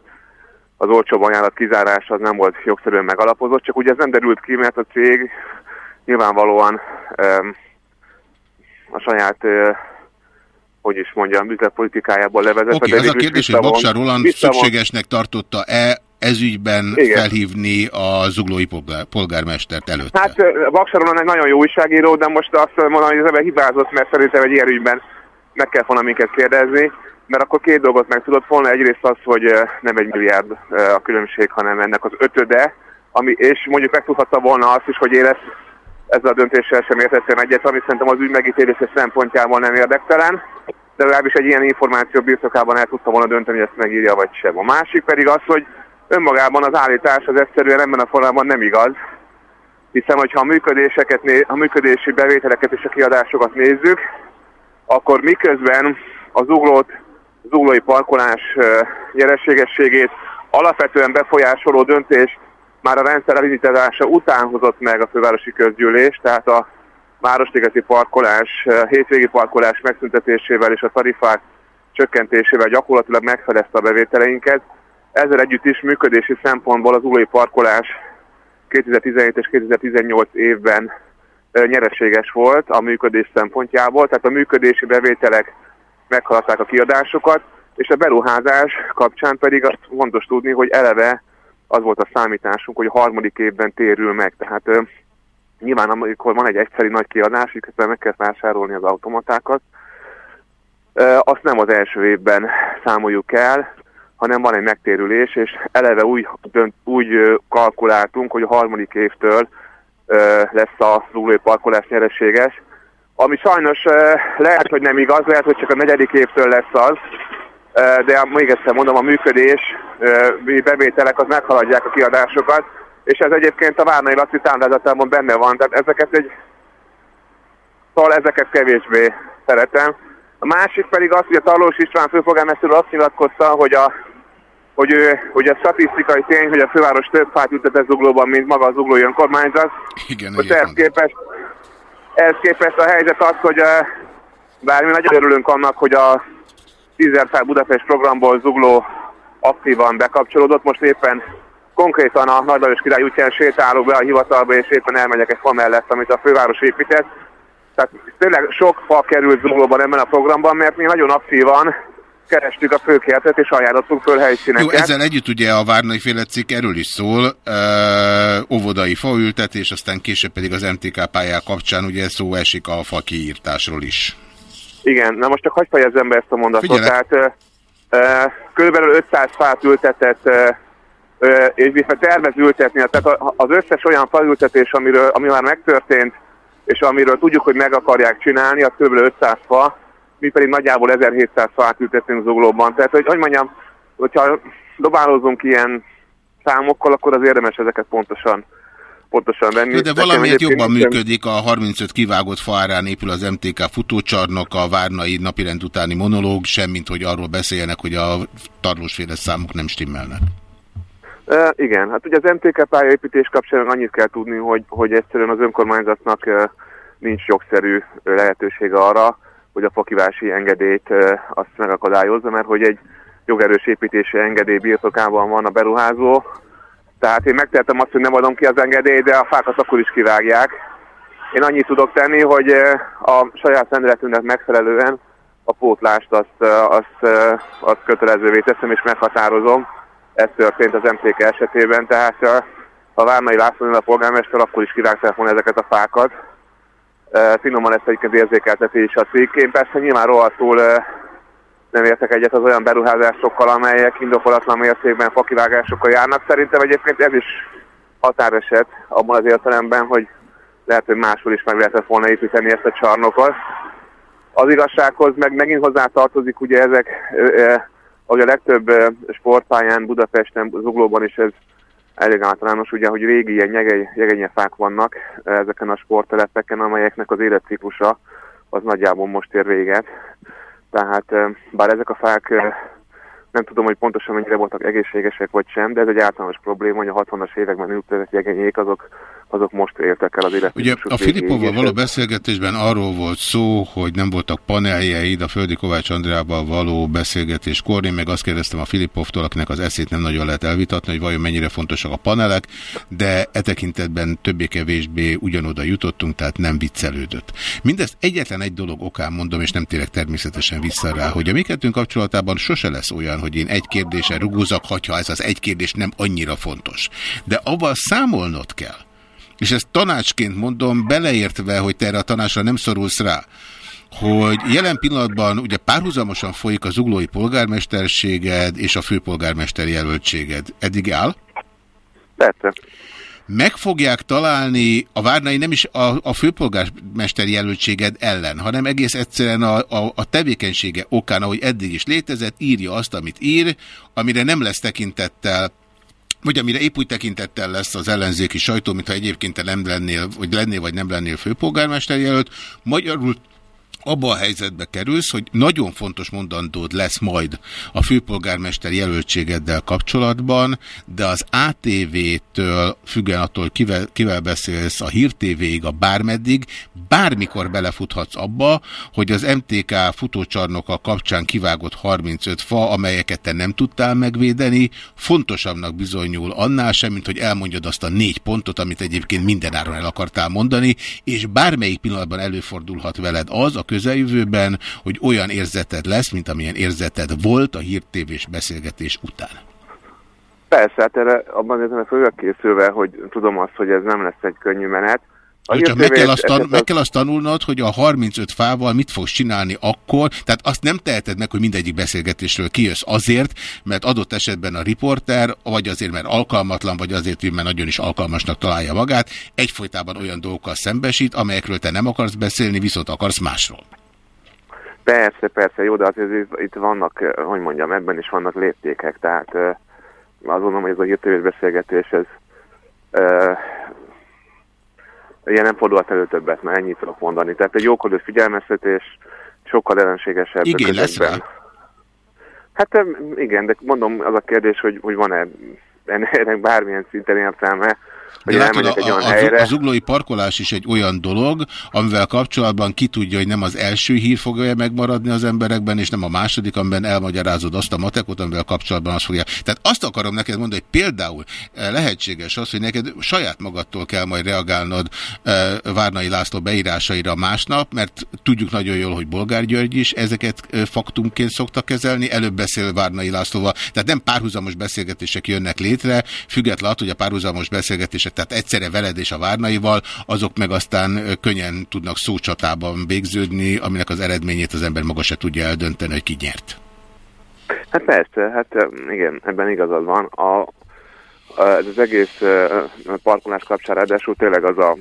az olcsóbb ajánlat kizárása az nem volt jogszerűen megalapozott, csak ugye ez nem derült ki, mert a cég nyilvánvalóan um, a saját uh, hogy is mondjam, üzletpolitikájából levezetve. Oké, okay, ez a kérdés, hogy Baksa Roland szükségesnek tartotta-e ezügyben Igen. felhívni a zuglói polgár, polgármestert előtte? Hát Baksa Roland egy nagyon jó újságíró, de most azt mondom, hogy az ebben hibázott, mert szerintem egy ilyen ügyben meg kell volna minket kérdezni, mert akkor két dolgot meg tudott volna. Egyrészt az, hogy nem egy milliárd a különbség, hanem ennek az ötöde, ami, és mondjuk megtudhatta volna azt is, hogy én ezt ezzel a döntéssel sem értettem egyet, ami szerintem az ügy megítélése szempontjából nem érdektelen, de legalábbis egy ilyen információ birtokában el tudtam volna dönteni, hogy ezt megírja vagy sem. A másik pedig az, hogy önmagában az állítás az egyszerűen ebben a formában nem igaz, hiszen hogyha a, működéseket, a működési bevételeket és a kiadásokat nézzük, akkor miközben az uglót, az uglói parkolás nyerességességét alapvetően befolyásoló döntés már a rendszer elindítása után hozott meg a fővárosi közgyűlés, tehát a városligeti parkolás, hétvégi parkolás megszüntetésével és a tarifák csökkentésével gyakorlatilag megfelezte a bevételeinket. ezzel együtt is működési szempontból az ulói parkolás 2017 és 2018 évben nyereséges volt a működés szempontjából, tehát a működési bevételek meghaladták a kiadásokat, és a beruházás kapcsán pedig azt fontos tudni, hogy eleve az volt a számításunk, hogy a harmadik évben térül meg. Tehát ö, nyilván amikor van egy egyszeri nagy kiadás, közben meg kell vásárolni az automatákat, ö, azt nem az első évben számoljuk el, hanem van egy megtérülés, és eleve úgy, dönt, úgy kalkuláltunk, hogy a harmadik évtől ö, lesz a zuglói parkolás nyereséges, ami sajnos lehet, hogy nem igaz, lehet, hogy csak a negyedik évtől lesz az, de még egyszer mondom, a működés, bevételek az meghaladják a kiadásokat, és ez egyébként a Várnai Laci táblázatában benne van, tehát ezeket egy, szóval ezeket kevésbé szeretem. A másik pedig az, hogy a Tarlós István főpolgármester azt nyilatkozta, hogy a, hogy, ő, hogy a statisztikai tény, hogy a főváros több fát ültetett zuglóban, mint maga az zuglói önkormányzat. Igen, hogy ehhez képest, ehhez képest a helyzet az, hogy bár mi nagyon örülünk annak, hogy a 10 fel Budapest programból Zugló aktívan bekapcsolódott. Most éppen konkrétan a Nagylajos Király útján sétálok be a hivatalba, és éppen elmegyek egy fa mellett, amit a főváros épített. Tehát tényleg sok fa került Zuglóban ebben a programban, mert mi nagyon aktívan kerestük a főkertet, és ajánlottunk föl helyszíneket. Jó, ezzel együtt ugye a Várnai féle cikk erről is szól, ö, óvodai faültetés, aztán később pedig az MTK pályák kapcsán ugye szó esik a fa kiírtásról is. Igen, na most csak hagyj fejezzem be ezt a mondatot. Figyelek. Tehát uh, körülbelül 500 fát ültetett, uh, uh, és viszont tervez ültetni. Tehát az összes olyan faültetés, amiről, ami már megtörtént, és amiről tudjuk, hogy meg akarják csinálni, az kb. 500 fa, mi pedig nagyjából 1700 fát ültetünk zuglóban. Tehát, hogy, hogy mondjam, hogyha dobálózunk ilyen számokkal, akkor az érdemes ezeket pontosan pontosan venni. De valamiért jobban működik, a 35 kivágott faárán épül az MTK futócsarnok, a várnai napirend utáni monológ, semmint, hogy arról beszéljenek, hogy a tarlósféle számok nem stimmelnek. Uh, igen, hát ugye az MTK pályaépítés kapcsán annyit kell tudni, hogy, hogy egyszerűen az önkormányzatnak uh, nincs jogszerű lehetősége arra, hogy a fakivási engedélyt uh, azt megakadályozza, mert hogy egy jogerős építési engedély birtokában van a beruházó, tehát én megtehetem azt, hogy nem adom ki az engedélyt, de a fákat akkor is kivágják. Én annyit tudok tenni, hogy eh, a saját rendeletünknek megfelelően a pótlást azt, eh, azt, eh, azt kötelezővé teszem és meghatározom. Ez történt az MTK esetében, tehát a Várnai László a polgármester akkor is kivágták volna ezeket a fákat. Finoman ezt egyébként érzékeltetés a cikk. Én persze nyilván rohadtul nem értek egyet az olyan beruházásokkal, amelyek indokolatlan mértékben fakivágásokkal járnak. Szerintem egyébként ez is határeset abban az értelemben, hogy lehet, hogy máshol is meg lehetett volna építeni ezt a csarnokot. Az igazsághoz meg megint hozzá tartozik ugye ezek, eh, ahogy a legtöbb eh, sportpályán, Budapesten, Zuglóban is ez elég általános, ugye, hogy régi ilyen nyegeny, fák vannak ezeken a sporttelepeken, amelyeknek az életciklusa az nagyjából most ér véget. Tehát bár ezek a fák nem tudom, hogy pontosan mennyire voltak egészségesek vagy sem, de ez egy általános probléma, hogy a 60-as években ültetett jegenyék azok, azok most értek el az élet. Ugye a Filipovval való beszélgetésben arról volt szó, hogy nem voltak paneljeid a Földi Kovács Andrával való beszélgetéskor. Én meg azt kérdeztem a Filipovtól, akinek az eszét nem nagyon lehet elvitatni, hogy vajon mennyire fontosak a panelek, de e tekintetben többé-kevésbé ugyanoda jutottunk, tehát nem viccelődött. Mindezt egyetlen egy dolog okán mondom, és nem térek természetesen vissza rá, hogy a mi kettőnk kapcsolatában sose lesz olyan, hogy én egy kérdése rugózak, hogyha ez az egy kérdés nem annyira fontos. De avval számolnod kell, és ezt tanácsként mondom, beleértve, hogy te erre a tanácsra nem szorulsz rá, hogy jelen pillanatban ugye párhuzamosan folyik az uglói polgármesterséged és a főpolgármester jelöltséged. Eddig áll? Persze meg fogják találni a Várnai nem is a, a főpolgármester jelöltséged ellen, hanem egész egyszerűen a, a, a tevékenysége okán, ahogy eddig is létezett, írja azt, amit ír, amire nem lesz tekintettel vagy amire épp úgy tekintettel lesz az ellenzéki sajtó, mintha egyébként te nem lennél, vagy lennél, vagy nem lennél főpolgármester jelölt. Magyarul abba a helyzetbe kerülsz, hogy nagyon fontos mondandód lesz majd a főpolgármester jelöltségeddel kapcsolatban, de az ATV-től függen attól, kivel, kivel beszélsz, a Hír TV-ig, a bármeddig, bármikor belefuthatsz abba, hogy az MTK futócsarnoka kapcsán kivágott 35 fa, amelyeket te nem tudtál megvédeni, fontosabbnak bizonyul annál sem, mint hogy elmondjad azt a négy pontot, amit egyébként mindenáron el akartál mondani, és bármelyik pillanatban előfordulhat veled az a közeljövőben, hogy olyan érzeted lesz, mint amilyen érzeted volt a hírtévés beszélgetés után. Persze, hát erre abban értem főleg készülve, hogy tudom azt, hogy ez nem lesz egy könnyű menet, csak meg kell, azt tan meg kell azt tanulnod, hogy a 35 fával mit fogsz csinálni akkor, tehát azt nem teheted meg, hogy mindegyik beszélgetésről kijössz azért, mert adott esetben a riporter, vagy azért, mert alkalmatlan, vagy azért, mert nagyon is alkalmasnak találja magát, egyfolytában olyan dolgokkal szembesít, amelyekről te nem akarsz beszélni, viszont akarsz másról. Persze, persze, jó, de azért itt vannak, hogy mondjam, ebben is vannak léptékek, tehát azt gondolom, hogy ez a hírtévés beszélgetés, ez ilyen nem fordulhat elő többet, mert ennyit tudok mondani. Tehát egy jókodó figyelmeztetés, sokkal ellenségesebb. Igen, lesz rá? Hát igen, de mondom, az a kérdés, hogy, hogy van-e ennek bármilyen szinten értelme, hogy De látod, egy olyan a, helyre. a zuglói parkolás is egy olyan dolog, amivel kapcsolatban ki tudja, hogy nem az első hír fogja megmaradni az emberekben, és nem a második, amiben elmagyarázod azt a matekot, amivel kapcsolatban azt fogja. Tehát azt akarom neked mondani, hogy például eh, lehetséges az, hogy neked saját magadtól kell majd reagálnod e, Várnai László beírásaira másnap, mert tudjuk nagyon jól, hogy Bolgár György is ezeket e, faktumként szokta kezelni, előbb beszél Várnai Lászlóval. Tehát nem párhuzamos beszélgetések jönnek létre, függetlenül, hogy a párhuzamos beszélgetések tehát egyszerre veled és a várnaival, azok meg aztán könnyen tudnak szócsatában végződni, aminek az eredményét az ember maga se tudja eldönteni, hogy ki nyert. Hát persze, hát igen, ebben igazad van. A, ez az egész parkolás kapcsán ráadásul tényleg az a,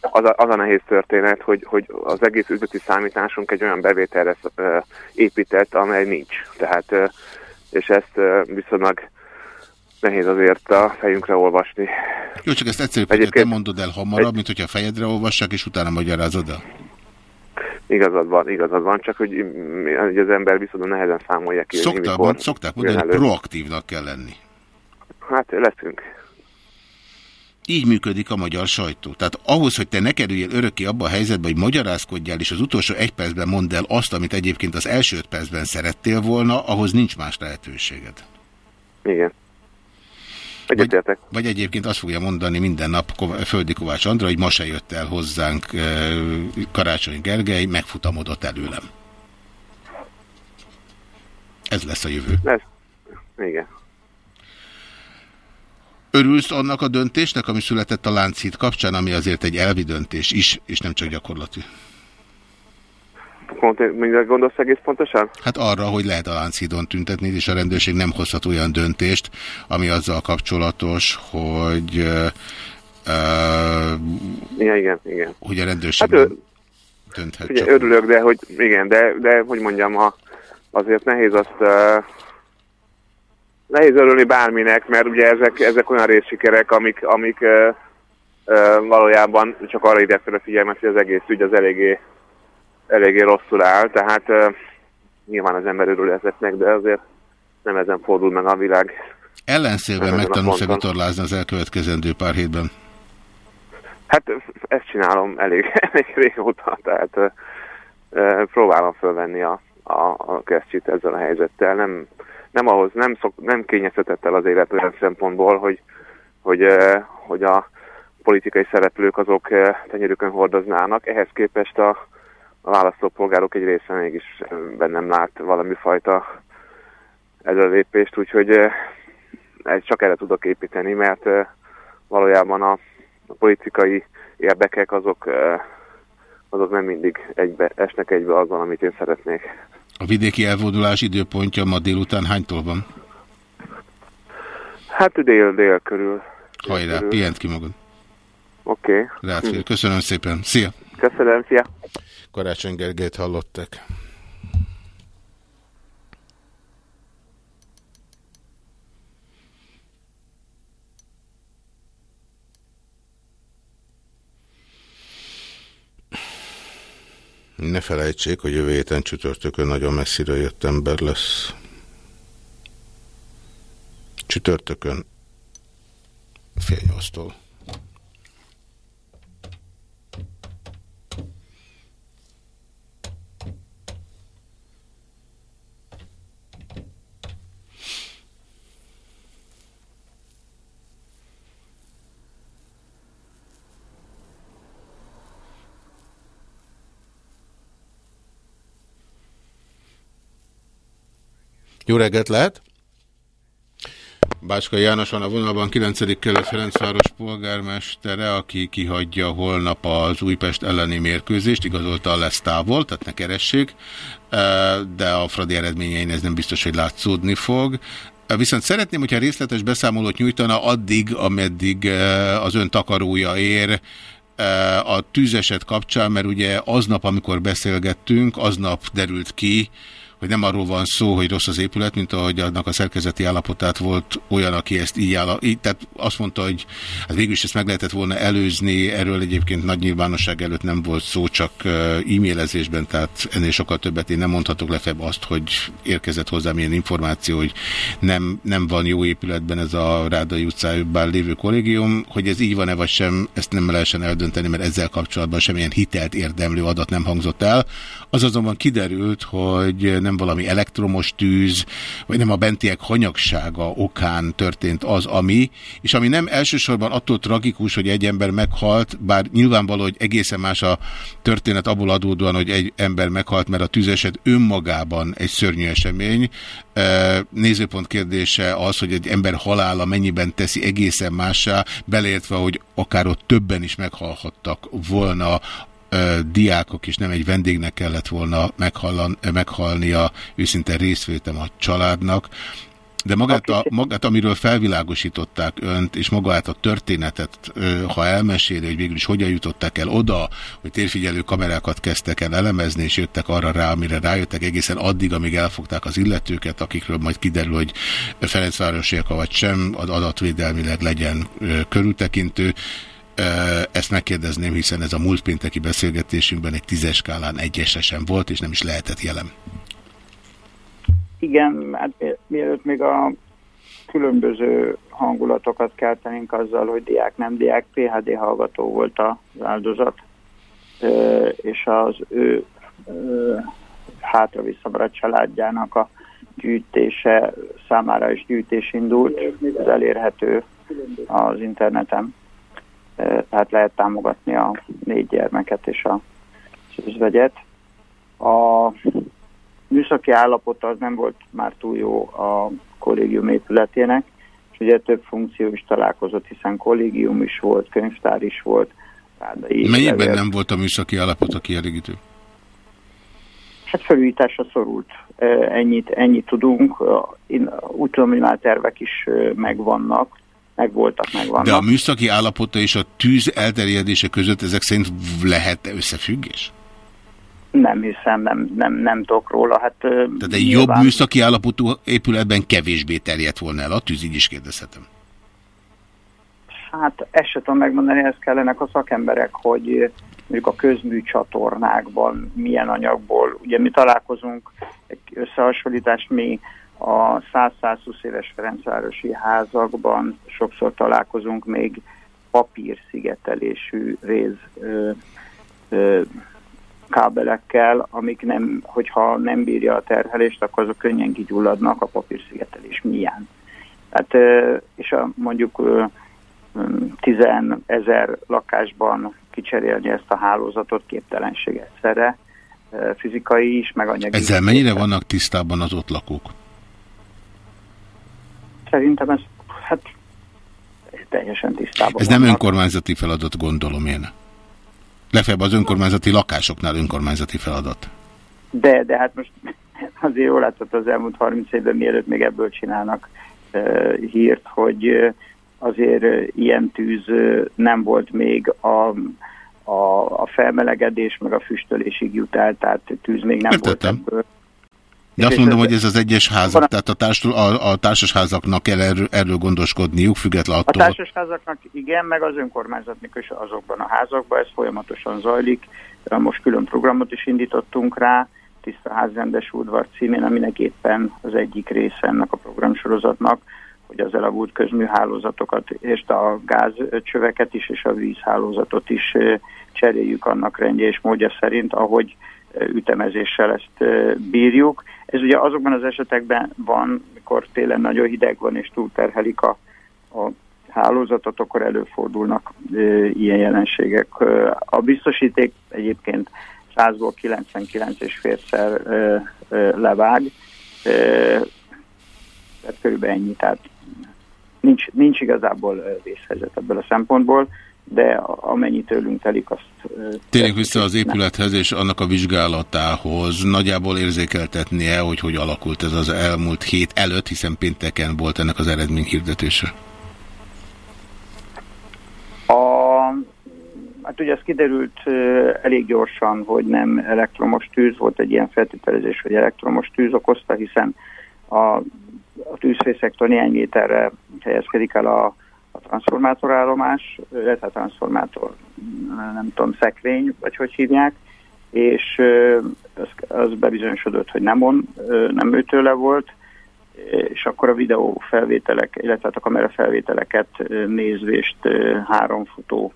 az a, az a nehéz történet, hogy, hogy az egész üzleti számításunk egy olyan bevételre épített, amely nincs. Tehát, és ezt viszonylag nehéz azért a fejünkre olvasni. Jó, csak ezt egyszerűbb, hogy te mondod el hamarabb, egy... mint hogyha a fejedre olvassák, és utána magyarázod el. Igazad van, igazad van, csak hogy, hogy az ember viszont nehezen számolja ki. Szokták, mond, szokták mondani, hogy proaktívnak kell lenni. Hát leszünk. Így működik a magyar sajtó. Tehát ahhoz, hogy te ne kerüljél örökké abba a helyzetbe, hogy magyarázkodjál, és az utolsó egy percben mondd el azt, amit egyébként az első öt percben szerettél volna, ahhoz nincs más lehetőséged. Igen. Vagy, vagy egyébként azt fogja mondani minden nap Földi Kovács Andra, hogy ma se jött el hozzánk Karácsony Gergely, megfutamodott előlem. Ez lesz a jövő. Ez. Igen. Örülsz annak a döntésnek, ami született a Lánchíd kapcsán, ami azért egy elvi döntés is, és nem csak gyakorlati? Mindre gondolsz egész pontosan? Hát arra, hogy lehet a Lánchídon tüntetni, és a rendőrség nem hozhat olyan döntést, ami azzal kapcsolatos, hogy uh, igen, igen, igen. hogy a rendőrség hát, dönthet. Ugye, örülök, de hogy igen, de, de hogy mondjam, ha azért nehéz azt uh, nehéz örülni bárminek, mert ugye ezek, ezek olyan részsikerek, amik, amik uh, uh, valójában csak arra fel a figyelmet, hogy az egész ügy az eléggé eléggé rosszul áll, tehát uh, nyilván az ember örül ezeknek, de azért nem ezen fordul meg a világ. Ellenszélben megtanulsz-e vitorlázni az elkövetkezendő pár hétben? Hát ezt csinálom elég, elég régóta, tehát uh, uh, próbálom fölvenni a, a, a kesztyűt ezzel a helyzettel. Nem, nem ahhoz, nem, szok, nem kényeztetett el az élet olyan szempontból, hogy, hogy, uh, hogy a politikai szereplők azok tenyerükön hordoznának. Ehhez képest a, a választópolgárok egy része mégis bennem lát valami fajta előlépést, úgyhogy csak erre tudok építeni, mert valójában a, a politikai érdekek azok, azok nem mindig egybe, esnek egybe azzal, amit én szeretnék. A vidéki elvonulás időpontja ma délután hánytól van? Hát dél-dél körül. Hajrá, pihent ki magad. Oké. Okay. Köszönöm szépen. Szia! Köszönöm, szia! Karácsony Gergelyt hallottak. Ne felejtsék, hogy jövő héten csütörtökön nagyon messzire jött ember lesz. Csütörtökön fél nyolctól. Jó reggelt lehet! Bácska János van a vonalban, 9. kelet Ferencváros polgármestere, aki kihagyja holnap az Újpest elleni mérkőzést, igazolta lesz távol, tehát ne keressék, de a Fradi eredményein ez nem biztos, hogy látszódni fog. Viszont szeretném, hogyha részletes beszámolót nyújtana addig, ameddig az ön takarója ér, a tűzeset kapcsán, mert ugye aznap, amikor beszélgettünk, aznap derült ki, hogy nem arról van szó, hogy rossz az épület, mint ahogy annak a szerkezeti állapotát volt olyan, aki ezt így áll. Tehát azt mondta, hogy hát végül is ezt meg lehetett volna előzni, erről egyébként nagy nyilvánosság előtt nem volt szó, csak e-mailezésben, tehát ennél sokkal többet én nem mondhatok lefebb azt, hogy érkezett hozzám ilyen információ, hogy nem, nem van jó épületben ez a Rádai utcájában lévő kollégium, hogy ez így van-e vagy sem, ezt nem lehessen eldönteni, mert ezzel kapcsolatban semmilyen hitelt érdemlő adat nem hangzott el. Az azonban kiderült, hogy nem valami elektromos tűz, vagy nem a bentiek hanyagsága okán történt az, ami, és ami nem elsősorban attól tragikus, hogy egy ember meghalt, bár nyilvánvaló, hogy egészen más a történet abból adódóan, hogy egy ember meghalt, mert a tűzeset önmagában egy szörnyű esemény. Nézőpont kérdése az, hogy egy ember halála mennyiben teszi egészen mássá, beleértve, hogy akár ott többen is meghalhattak volna diákok, és nem egy vendégnek kellett volna meghallan, meghalnia, őszinte részvétem a családnak. De magát, a, magát, amiről felvilágosították önt, és magát a történetet, ha elmeséli, hogy végül is hogyan jutották el oda, hogy térfigyelő kamerákat kezdtek el elemezni, és jöttek arra rá, amire rájöttek egészen addig, amíg elfogták az illetőket, akikről majd kiderül, hogy Ferencvárosiak vagy sem, adatvédelmileg legyen körültekintő. Ezt megkérdezném, hiszen ez a múlt pénteki beszélgetésünkben egy tízes skálán egyesre sem volt, és nem is lehetett jelen. Igen, hát mielőtt még a különböző hangulatokat keltenénk azzal, hogy diák nem diák, PHD hallgató volt az áldozat, és az ő hátra visszabrat családjának a gyűjtése számára is gyűjtés indult, ez elérhető az interneten tehát lehet támogatni a négy gyermeket és a özvegyet. A műszaki állapot az nem volt már túl jó a kollégium épületének, és ugye több funkció is találkozott, hiszen kollégium is volt, könyvtár is volt. Rádai Mennyiben levél. nem volt a műszaki a kielégítő? Hát felújításra szorult. Ennyit, ennyit tudunk. Én úgy tudom, hogy már tervek is megvannak, megvoltak, megvannak. De a műszaki állapota és a tűz elterjedése között ezek szerint lehet -e összefüggés? Nem hiszem, nem, nem, nem tudok róla. Hát, Tehát egy nyilván... jobb műszaki állapotú épületben kevésbé terjedt volna el a tűz, így is kérdezhetem. Hát ezt sem tudom megmondani, ezt kellenek a szakemberek, hogy mondjuk a közműcsatornákban milyen anyagból. Ugye mi találkozunk, egy összehasonlítást mi a 100-120 éves Ferencvárosi házakban sokszor találkozunk még papírszigetelésű réz ö, ö, kábelekkel, amik nem, hogyha nem bírja a terhelést, akkor azok könnyen kigyulladnak a papírszigetelés miatt. Hát, és a, mondjuk tizenezer lakásban kicserélni ezt a hálózatot képtelenség egyszerre, fizikai is, meg anyagi. Ezzel mennyire vannak tisztában az ott lakók? Szerintem ez hát teljesen tisztában. Ez nem önkormányzati feladat, gondolom én. Lefebb az önkormányzati lakásoknál önkormányzati feladat. De, de hát most azért jól látszott az elmúlt 30 évben, mielőtt még ebből csinálnak uh, hírt, hogy azért ilyen tűz nem volt még a, a, a felmelegedés, meg a füstölésig jut el, tehát tűz még nem Értettem. volt ebből De azt mondom, hogy ez az egyes házak, tehát a, társul, a, a társasházaknak kell erről, erről gondoskodniuk, független attól. A társasházaknak igen, meg az önkormányzatnak is azokban a házakban, ez folyamatosan zajlik. Most külön programot is indítottunk rá, Tiszta Ház Rendes Udvar címén, aminek éppen az egyik része ennek a programsorozatnak, hogy az elavult közműhálózatokat és a gázcsöveket is és a vízhálózatot is cseréljük annak rendje és módja szerint, ahogy ütemezéssel ezt bírjuk. Ez ugye azokban az esetekben van, mikor télen nagyon hideg van és túlterhelik a, a hálózatot, akkor előfordulnak ilyen jelenségek. A biztosíték egyébként 100-ból 99 és levág, tehát körülbelül ennyi, tehát nincs, nincs igazából vészhelyzet ebből a szempontból de amennyi tőlünk telik, azt... Tényleg vissza az épülethez és annak a vizsgálatához nagyjából érzékeltetnie, hogy hogy alakult ez az elmúlt hét előtt, hiszen pénteken volt ennek az eredmény hirdetése. A, hát ugye ez kiderült elég gyorsan, hogy nem elektromos tűz, volt egy ilyen feltételezés, hogy elektromos tűz okozta, hiszen a, a tűzfészektől néhány méterre helyezkedik el a a transformátorállomás, illetve a transformátor, nem tudom, szekrény, vagy hogy hívják, és az, az bebizonyosodott, hogy nem on, nem őtőle volt, és akkor a videó felvételek, illetve a kamera felvételeket nézvést három futó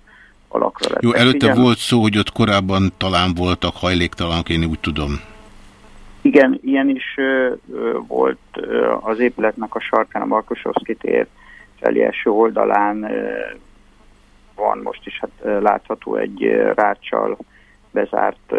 alakra lett. Jó, előtte Igen. volt szó, hogy ott korábban talán voltak hajléktalanok, én úgy tudom. Igen, ilyen is volt az épületnek a sarkán, a Markosovszki tér felé első oldalán van most is hát látható egy ráccsal bezárt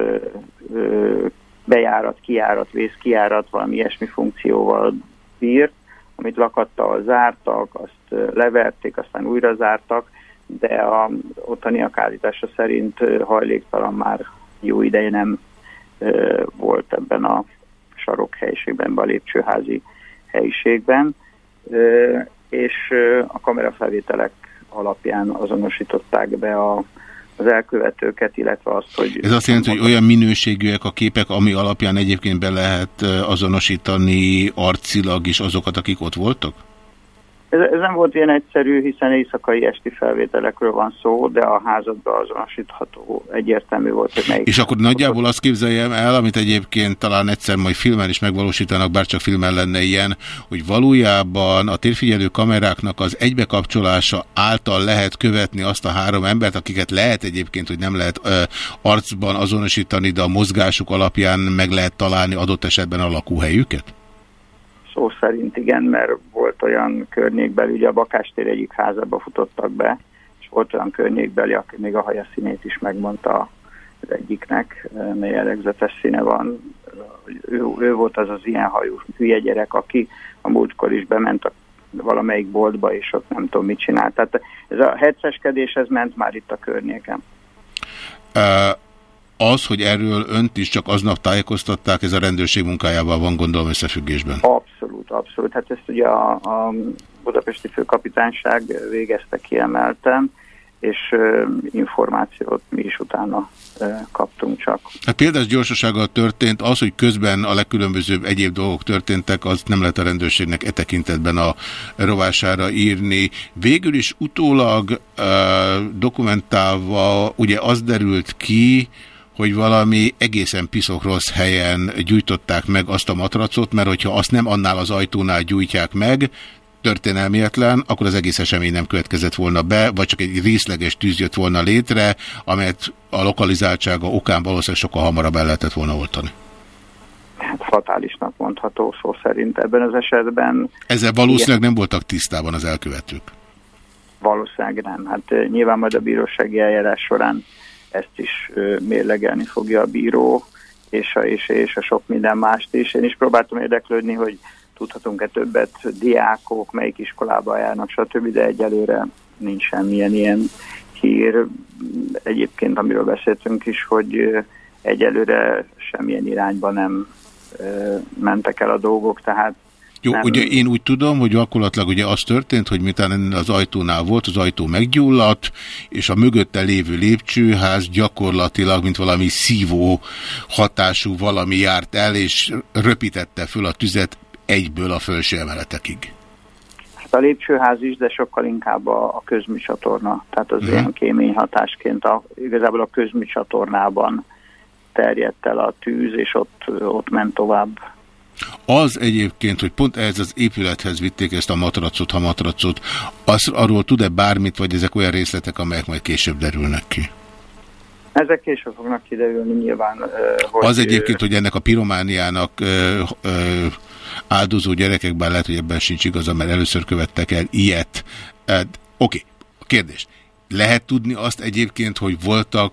bejárat, kiárat, vészkiárat, valami ilyesmi funkcióval bír, amit lakattal zártak, azt leverték, aztán újra zártak, de a ottaniak állítása szerint hajléktalan már jó ideje nem volt ebben a sarok helyiségben, a lépcsőházi helyiségben és a kamerafelvételek alapján azonosították be a, az elkövetőket, illetve azt, hogy... Ez azt jelenti, hogy olyan minőségűek a képek, ami alapján egyébként be lehet azonosítani arcilag is azokat, akik ott voltak? Ez, ez nem volt ilyen egyszerű, hiszen éjszakai esti felvételekről van szó, de a házadban azonosítható egyértelmű volt, hogy melyik... És akkor nagyjából azt képzeljem el, amit egyébként talán egyszer majd filmen is megvalósítanak, bár csak filmen lenne ilyen, hogy valójában a térfigyelő kameráknak az egybekapcsolása által lehet követni azt a három embert, akiket lehet egyébként, hogy nem lehet ö, arcban azonosítani, de a mozgásuk alapján meg lehet találni adott esetben a lakóhelyüket? Szó szerint igen, mert volt olyan környékbeli, ugye a Bakástér egyik házába futottak be, és volt olyan környékbeli, aki még a haja színét is megmondta az egyiknek, mely elegzetes színe van. Ő, ő volt az az ilyen hajú hülye gyerek, aki a múltkor is bement a valamelyik boltba, és ott nem tudom mit csinált. Tehát ez a hecceskedés, ez ment már itt a környéken. Uh az, hogy erről önt is csak aznap tájékoztatták, ez a rendőrség munkájával van gondolom összefüggésben? Abszolút, abszolút. Hát ezt ugye a, a budapesti főkapitányság végezte kiemelten, és uh, információt mi is utána uh, kaptunk csak. Hát példás gyorsasággal történt, az, hogy közben a legkülönbözőbb egyéb dolgok történtek, az nem lehet a rendőrségnek e tekintetben a rovására írni. Végül is utólag uh, dokumentálva ugye az derült ki, hogy valami egészen piszok rossz helyen gyújtották meg azt a matracot, mert hogyha azt nem annál az ajtónál gyújtják meg, történelmietlen, akkor az egész esemény nem következett volna be, vagy csak egy részleges tűz jött volna létre, amelyet a lokalizáltsága okán valószínűleg sokkal hamarabb el lehetett volna oltani. Hát fatálisnak mondható szó szerint ebben az esetben. Ezzel valószínűleg igen. nem voltak tisztában az elkövetők. Valószínűleg nem. Hát nyilván majd a bírósági eljárás során ezt is mérlegelni fogja a bíró, és a, és, és a sok minden mást is. Én is próbáltam érdeklődni, hogy tudhatunk-e többet diákok, melyik iskolába járnak, stb., de egyelőre nincs semmilyen ilyen hír. Egyébként, amiről beszéltünk is, hogy egyelőre semmilyen irányba nem mentek el a dolgok, tehát Jó, nem. ugye én úgy tudom, hogy gyakorlatilag ugye az történt, hogy miután az ajtónál volt, az ajtó meggyulladt, és a mögötte lévő lépcsőház gyakorlatilag, mint valami szívó hatású valami járt el, és röpítette föl a tüzet egyből a felső emeletekig. Hát a lépcsőház is, de sokkal inkább a, a közműcsatorna. Tehát az uh-huh. ilyen kémény hatásként a, igazából a közműcsatornában terjedt el a tűz, és ott, ott ment tovább. Az egyébként, hogy pont ehhez az épülethez vitték ezt a matracot, ha matracot, az, arról tud-e bármit, vagy ezek olyan részletek, amelyek majd később derülnek ki? Ezek később fognak kiderülni nyilván. Hogy az egyébként, hogy ennek a piromániának áldozó gyerekekben lehet, hogy ebben sincs igaza, mert először követtek el ilyet. Oké, okay. kérdés. Lehet tudni azt egyébként, hogy voltak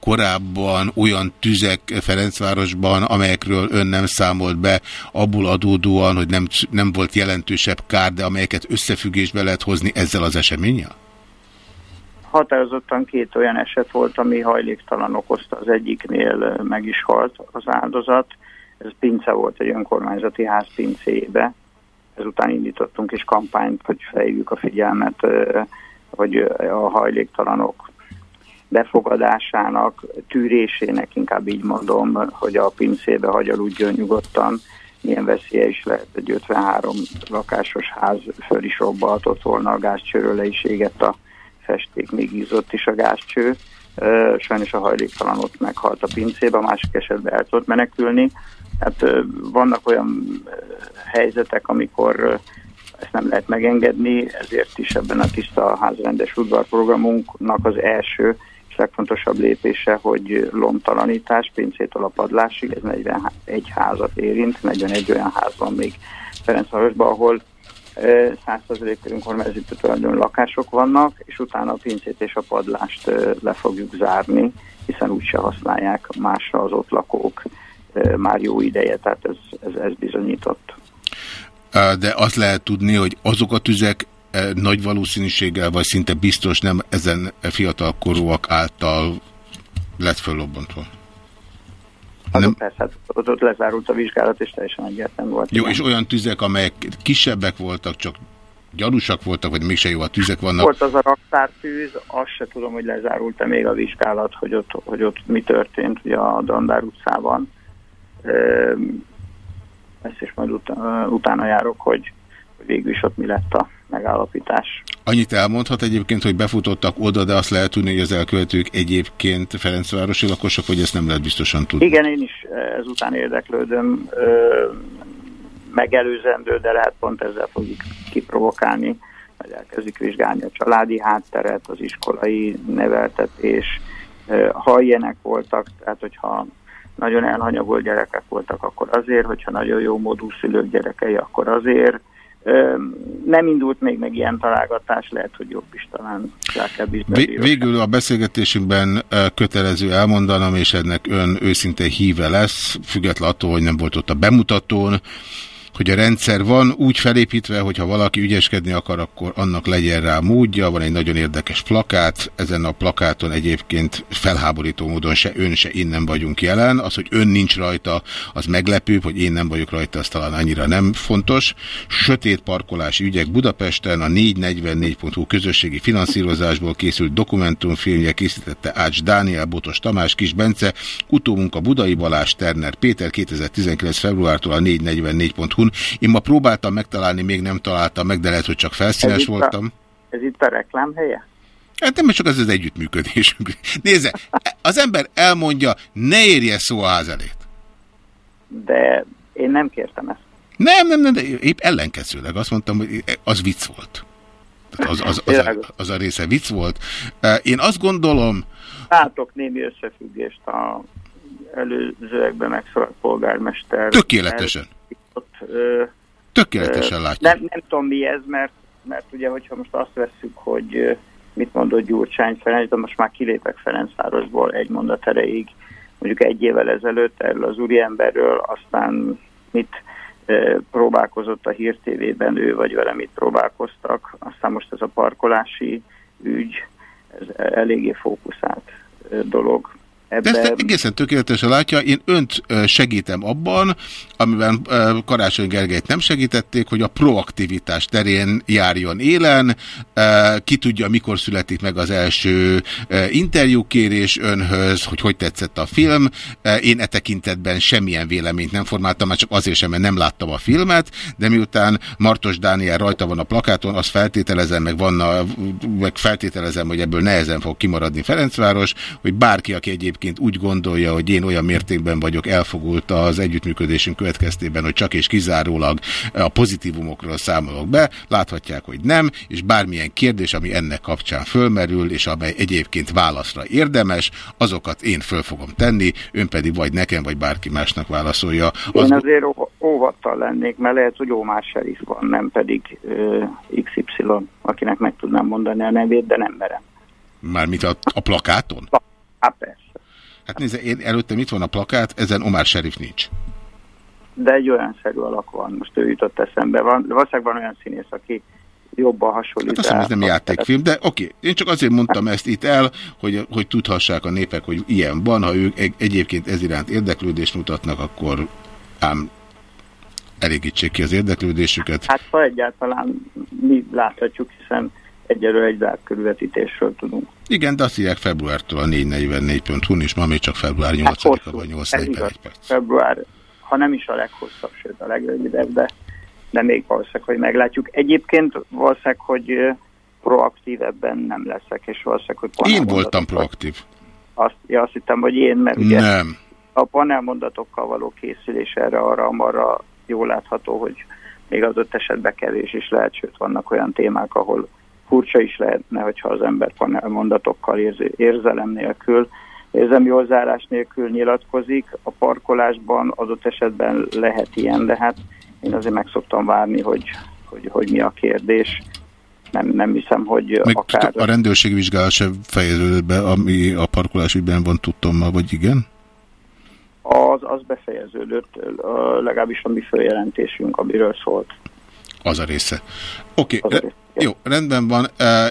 korábban olyan tüzek Ferencvárosban, amelyekről ön nem számolt be, abból adódóan, hogy nem, nem volt jelentősebb kár, de amelyeket összefüggésbe lehet hozni ezzel az eseménnyel? Határozottan két olyan eset volt, ami hajléktalan okozta. Az egyiknél meg is halt az áldozat. Ez pince volt egy önkormányzati ház pincébe. Ezután indítottunk is kampányt, hogy fejlőjük a figyelmet vagy a hajléktalanok befogadásának, tűrésének, inkább így mondom, hogy a pincébe hagyaludjon nyugodtan, milyen veszélye is lehet, egy 53 lakásos ház föl is robbaltott volna, a gázcsőről le is égett a festék, még ízott is a gázcső. Sajnos a hajléktalan ott meghalt a pincébe, a másik esetben el tudott menekülni. Hát vannak olyan helyzetek, amikor ezt nem lehet megengedni, ezért is ebben a tiszta házrendes udvarprogramunknak az első és legfontosabb lépése, hogy lomtalanítás, pincétől a padlásig, ez 41 házat érint, 41 olyan ház van még Ferencvárosban, ahol 100% önkormányzati tulajdon lakások vannak, és utána a pincét és a padlást le fogjuk zárni, hiszen úgyse használják másra az ott lakók már jó ideje, tehát ez, ez, ez bizonyított de azt lehet tudni, hogy azok a tüzek nagy valószínűséggel, vagy szinte biztos nem ezen fiatal korúak által lett föllobbantva. Nem... Persze, hát ott, ott lezárult a vizsgálat, és teljesen egyértelmű volt. Jó, és olyan tüzek, amelyek kisebbek voltak, csak gyanúsak voltak, vagy mégse jó a tüzek vannak? Volt az a raktártűz, azt se tudom, hogy lezárult-e még a vizsgálat, hogy ott, hogy ott mi történt ugye a Dandár utcában ezt is majd ut utána járok, hogy, hogy végül is ott mi lett a megállapítás. Annyit elmondhat egyébként, hogy befutottak oda, de azt lehet tudni, hogy az elkövetők egyébként Ferencvárosi lakosok, vagy ezt nem lehet biztosan tudni? Igen, én is ezután érdeklődöm, megelőzendő, de lehet pont ezzel fogjuk kiprovokálni, hogy elkezdik vizsgálni a családi hátteret, az iskolai neveltetés, ha ilyenek voltak, tehát hogyha nagyon elhanyagolt gyerekek voltak, akkor azért, hogyha nagyon jó módú szülők gyerekei, akkor azért. Nem indult még meg ilyen találgatás, lehet, hogy jobb is talán Végül a beszélgetésünkben kötelező elmondanom, és ennek ön őszintén híve lesz, független attól, hogy nem volt ott a bemutatón, hogy a rendszer van úgy felépítve, hogy ha valaki ügyeskedni akar, akkor annak legyen rá módja. Van egy nagyon érdekes plakát, ezen a plakáton egyébként felháborító módon se ön, se én nem vagyunk jelen. Az, hogy ön nincs rajta, az meglepő, hogy én nem vagyok rajta, az talán annyira nem fontos. Sötét parkolási ügyek Budapesten a 444.hu közösségi finanszírozásból készült dokumentumfilmje készítette Ács Dániel, Botos Tamás, Kis Bence, utómunka Budai Balázs, Terner Péter 2019. februártól a 444.hu Facebookon. Én ma próbáltam megtalálni, még nem találtam meg, de lehet, hogy csak felszínes ez voltam. A, ez itt a reklám helye? Hát nem csak az az együttműködésünk. Nézze, az ember elmondja, ne érje szó a ház elét. De én nem kértem ezt. Nem, nem, nem, de épp ellenkezőleg azt mondtam, hogy az vicc volt. Az, az, az, az, a, az a része vicc volt. Én azt gondolom... Látok némi összefüggést a előzőekben megszólalt polgármester. Tökéletesen ott... Ö, Tökéletesen látja. Nem, nem tudom mi ez, mert, mert ugye, hogyha most azt vesszük, hogy mit mondott Gyurcsány Ferenc, de most már kilépek Ferencvárosból egy mondat erejéig, mondjuk egy évvel ezelőtt erről az úriemberről, aztán mit e, próbálkozott a Hír TV-ben ő, vagy vele mit próbálkoztak, aztán most ez a parkolási ügy, ez eléggé fókuszált dolog. Ebbe... De ezt egészen tökéletesen látja, én önt segítem abban, amiben Karácsony Gergelyt nem segítették, hogy a proaktivitás terén járjon élen, ki tudja, mikor születik meg az első interjúkérés önhöz, hogy hogy tetszett a film. Én e tekintetben semmilyen véleményt nem formáltam, már csak azért sem, mert nem láttam a filmet, de miután Martos Dániel rajta van a plakáton, azt feltételezem, meg, vanna, meg feltételezem, hogy ebből nehezen fog kimaradni Ferencváros, hogy bárki, aki egyébként egyébként úgy gondolja, hogy én olyan mértékben vagyok elfogult az együttműködésünk következtében, hogy csak és kizárólag a pozitívumokról számolok be, láthatják, hogy nem, és bármilyen kérdés, ami ennek kapcsán fölmerül, és amely egyébként válaszra érdemes, azokat én föl fogom tenni, ön pedig vagy nekem, vagy bárki másnak válaszolja. Az... Én azért óvattal lennék, mert lehet, hogy Ómár Serif van, nem pedig uh, XY, akinek meg tudnám mondani a nevét, de nem merem. Mármint a, a plakáton? Hát persze. Hát nézze, én előttem itt van a plakát, ezen Omar Sheriff nincs. De egy olyan szerű alak van, most ő jutott eszembe. Van, valószínűleg van olyan színész, aki jobban hasonlít. Hát azt ez nem játékfilm, de oké. Én csak azért mondtam ezt itt el, hogy, hogy tudhassák a népek, hogy ilyen van. Ha ők egyébként ez iránt érdeklődést mutatnak, akkor ám elégítsék ki az érdeklődésüket. Hát ha egyáltalán mi láthatjuk, hiszen egyelőre egy zárt körülvetítésről tudunk. Igen, de azt írják februártól a 444.hu-n, és ma még csak február 8-a hát vagy 8 perc. Február, ha nem is a leghosszabb, sőt a legrövidebb, de, de még valószínűleg, hogy meglátjuk. Egyébként valószínűleg, hogy proaktív ebben nem leszek, és valószínűleg, hogy Én voltam proaktív. Azt, ja, azt hittem, hogy én, mert ugye nem. a panelmondatokkal való készülés erre, arra, arra jól látható, hogy még az öt esetben kevés is lehet, sőt vannak olyan témák, ahol furcsa is lehetne, hogyha az ember mondatokkal érzelem nélkül, érzelmi hozzáállás nélkül nyilatkozik. A parkolásban adott esetben lehet ilyen, de hát én azért meg szoktam várni, hogy, hogy, hogy mi a kérdés. Nem, nem hiszem, hogy Még akár... A rendőrség vizsgálat sem fejeződött be, ami a parkolás ügyben van tudtommal, vagy igen? Az, az befejeződött, legalábbis a mi följelentésünk, amiről szólt. Az a része. Oké, okay. Jó, rendben van.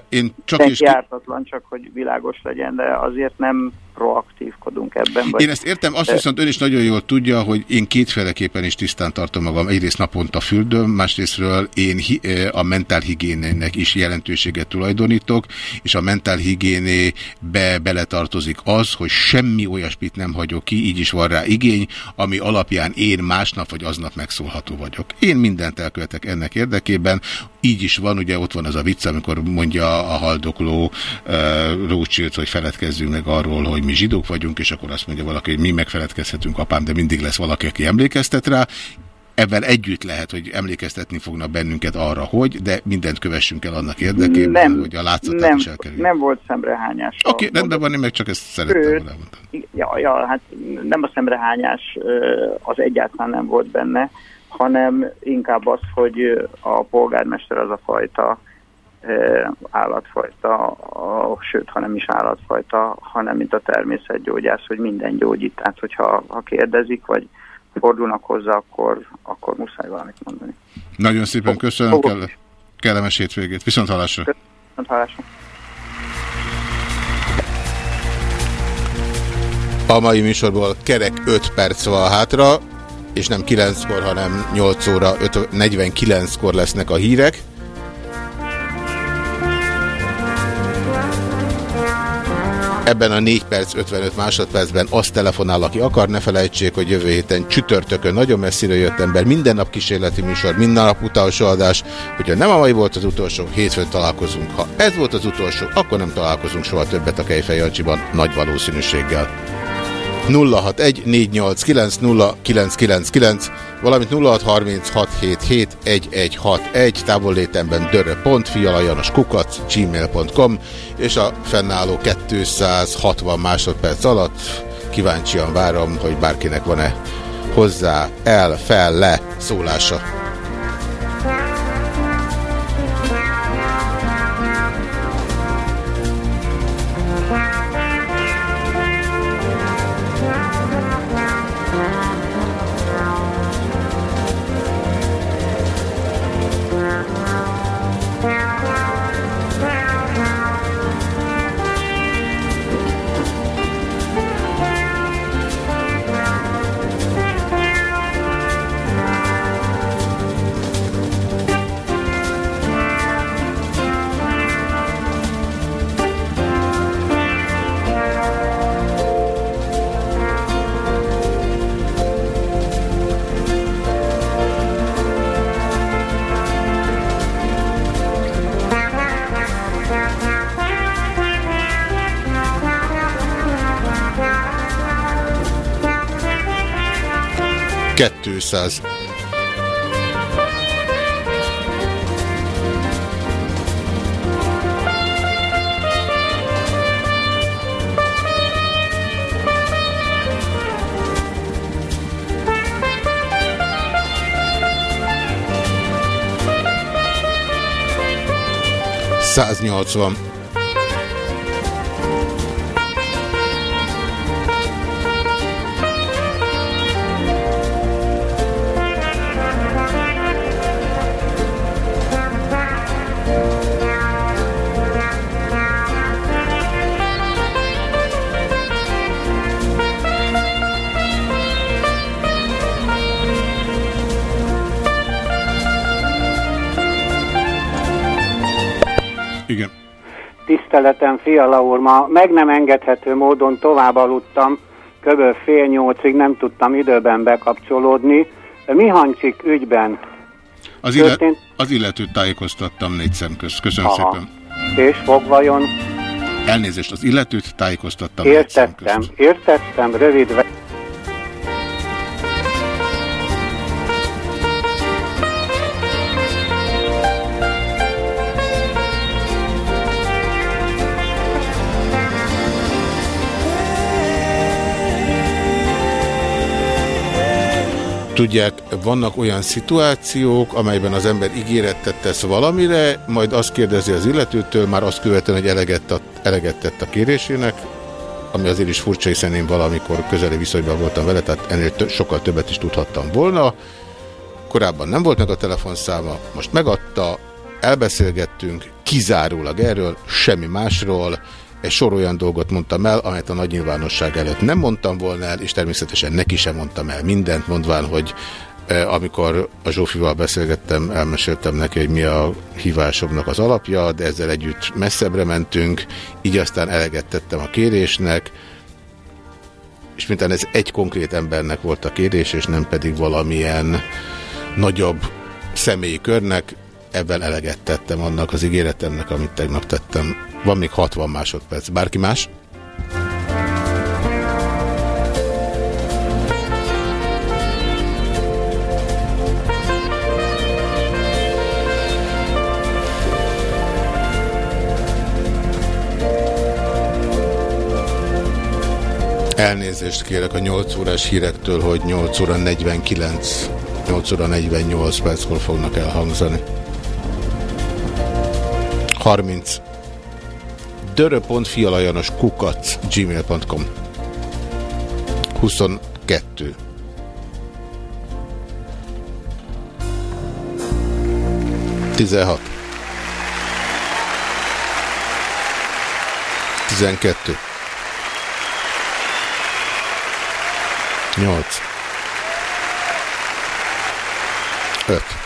Én csak Senki is... jártatlan, csak hogy világos legyen, de azért nem proaktívkodunk ebben. Vagy... Én ezt értem, azt viszont ön is nagyon jól tudja, hogy én kétféleképpen is tisztán tartom magam. Egyrészt naponta fürdöm, másrésztről én a mentálhigiénének is jelentőséget tulajdonítok, és a mentálhigiénébe beletartozik az, hogy semmi olyasmit nem hagyok ki, így is van rá igény, ami alapján én másnap vagy aznap megszólható vagyok. Én mindent elkövetek ennek érdekében, így is van, ugye ott van az a vicc, amikor mondja a haldokló uh, Rócsilt, hogy feledkezzünk meg arról, hogy mi zsidók vagyunk, és akkor azt mondja valaki, hogy mi megfeledkezhetünk apám, de mindig lesz valaki, aki emlékeztet rá. Ebben együtt lehet, hogy emlékeztetni fognak bennünket arra, hogy, de mindent kövessünk el annak érdekében, nem, hogy a látszatát nem, is elkerüljük. Nem volt szemrehányás. Oké, okay, rendben van, én meg csak ezt szerettem volna Ja, ja, hát nem a szemrehányás az egyáltalán nem volt benne, hanem inkább az, hogy a polgármester az a fajta állatfajta, a, sőt, ha nem is állatfajta, hanem mint a természetgyógyász, hogy minden gyógyít. Tehát, hogyha ha kérdezik, vagy fordulnak hozzá, akkor, akkor muszáj valamit mondani. Nagyon szépen köszönöm, kell, kellemes hétvégét. Viszont hallásra. Viszont hallásra. A mai műsorból kerek 5 perc van hátra, és nem 9-kor, hanem 8 óra 49-kor lesznek a hírek. Ebben a 4 perc 55 másodpercben azt telefonál, aki akar, ne felejtsék, hogy jövő héten csütörtökön nagyon messzire jött ember, minden nap kísérleti műsor, minden nap utolsó adás. Hogyha nem a mai volt az utolsó, hétfőn találkozunk. Ha ez volt az utolsó, akkor nem találkozunk soha többet a Kejfej nagy valószínűséggel. 0614890999, valamint 0636771161, távollétemben dörö.fialajanos kukac gmail.com, és a fennálló 260 másodperc alatt kíváncsian várom, hogy bárkinek van-e hozzá el, fel, le szólása. 200. Száznyolcvan. Tiszteletem, Fiala úr, ma meg nem engedhető módon tovább aludtam, kb. fél nyolcig nem tudtam időben bekapcsolódni. Mi hangzik ügyben? Az, illet, az illetőt tájékoztattam négy szem közt. Köszönöm Aha. szépen. És fog vajon? Elnézést, az illetőt tájékoztattam négy szem Értettem, értettem, rövid. Tudják, vannak olyan szituációk, amelyben az ember ígéretet tesz valamire, majd azt kérdezi az illetőtől, már azt követően, hogy eleget, a, tett a kérésének, ami azért is furcsa, hiszen én valamikor közeli viszonyban voltam vele, tehát ennél sokkal többet is tudhattam volna. Korábban nem volt meg a telefonszáma, most megadta, elbeszélgettünk, kizárólag erről, semmi másról, egy sor olyan dolgot mondtam el, amelyet a nagy nyilvánosság előtt nem mondtam volna el, és természetesen neki sem mondtam el mindent, mondván, hogy eh, amikor a Zsófival beszélgettem, elmeséltem neki, hogy mi a hívásomnak az alapja, de ezzel együtt messzebbre mentünk, így aztán eleget tettem a kérésnek, és mintán ez egy konkrét embernek volt a kérés, és nem pedig valamilyen nagyobb személyi körnek, ebben eleget tettem annak az ígéretemnek, amit tegnap tettem. Van még 60 másodperc. Bárki más? Elnézést kérek a 8 órás hírektől, hogy 8 óra 49, 8 óra 48 perckor fognak elhangzani. 30 dörö.fialajanos kukac gmail.com 22 16 12 8 5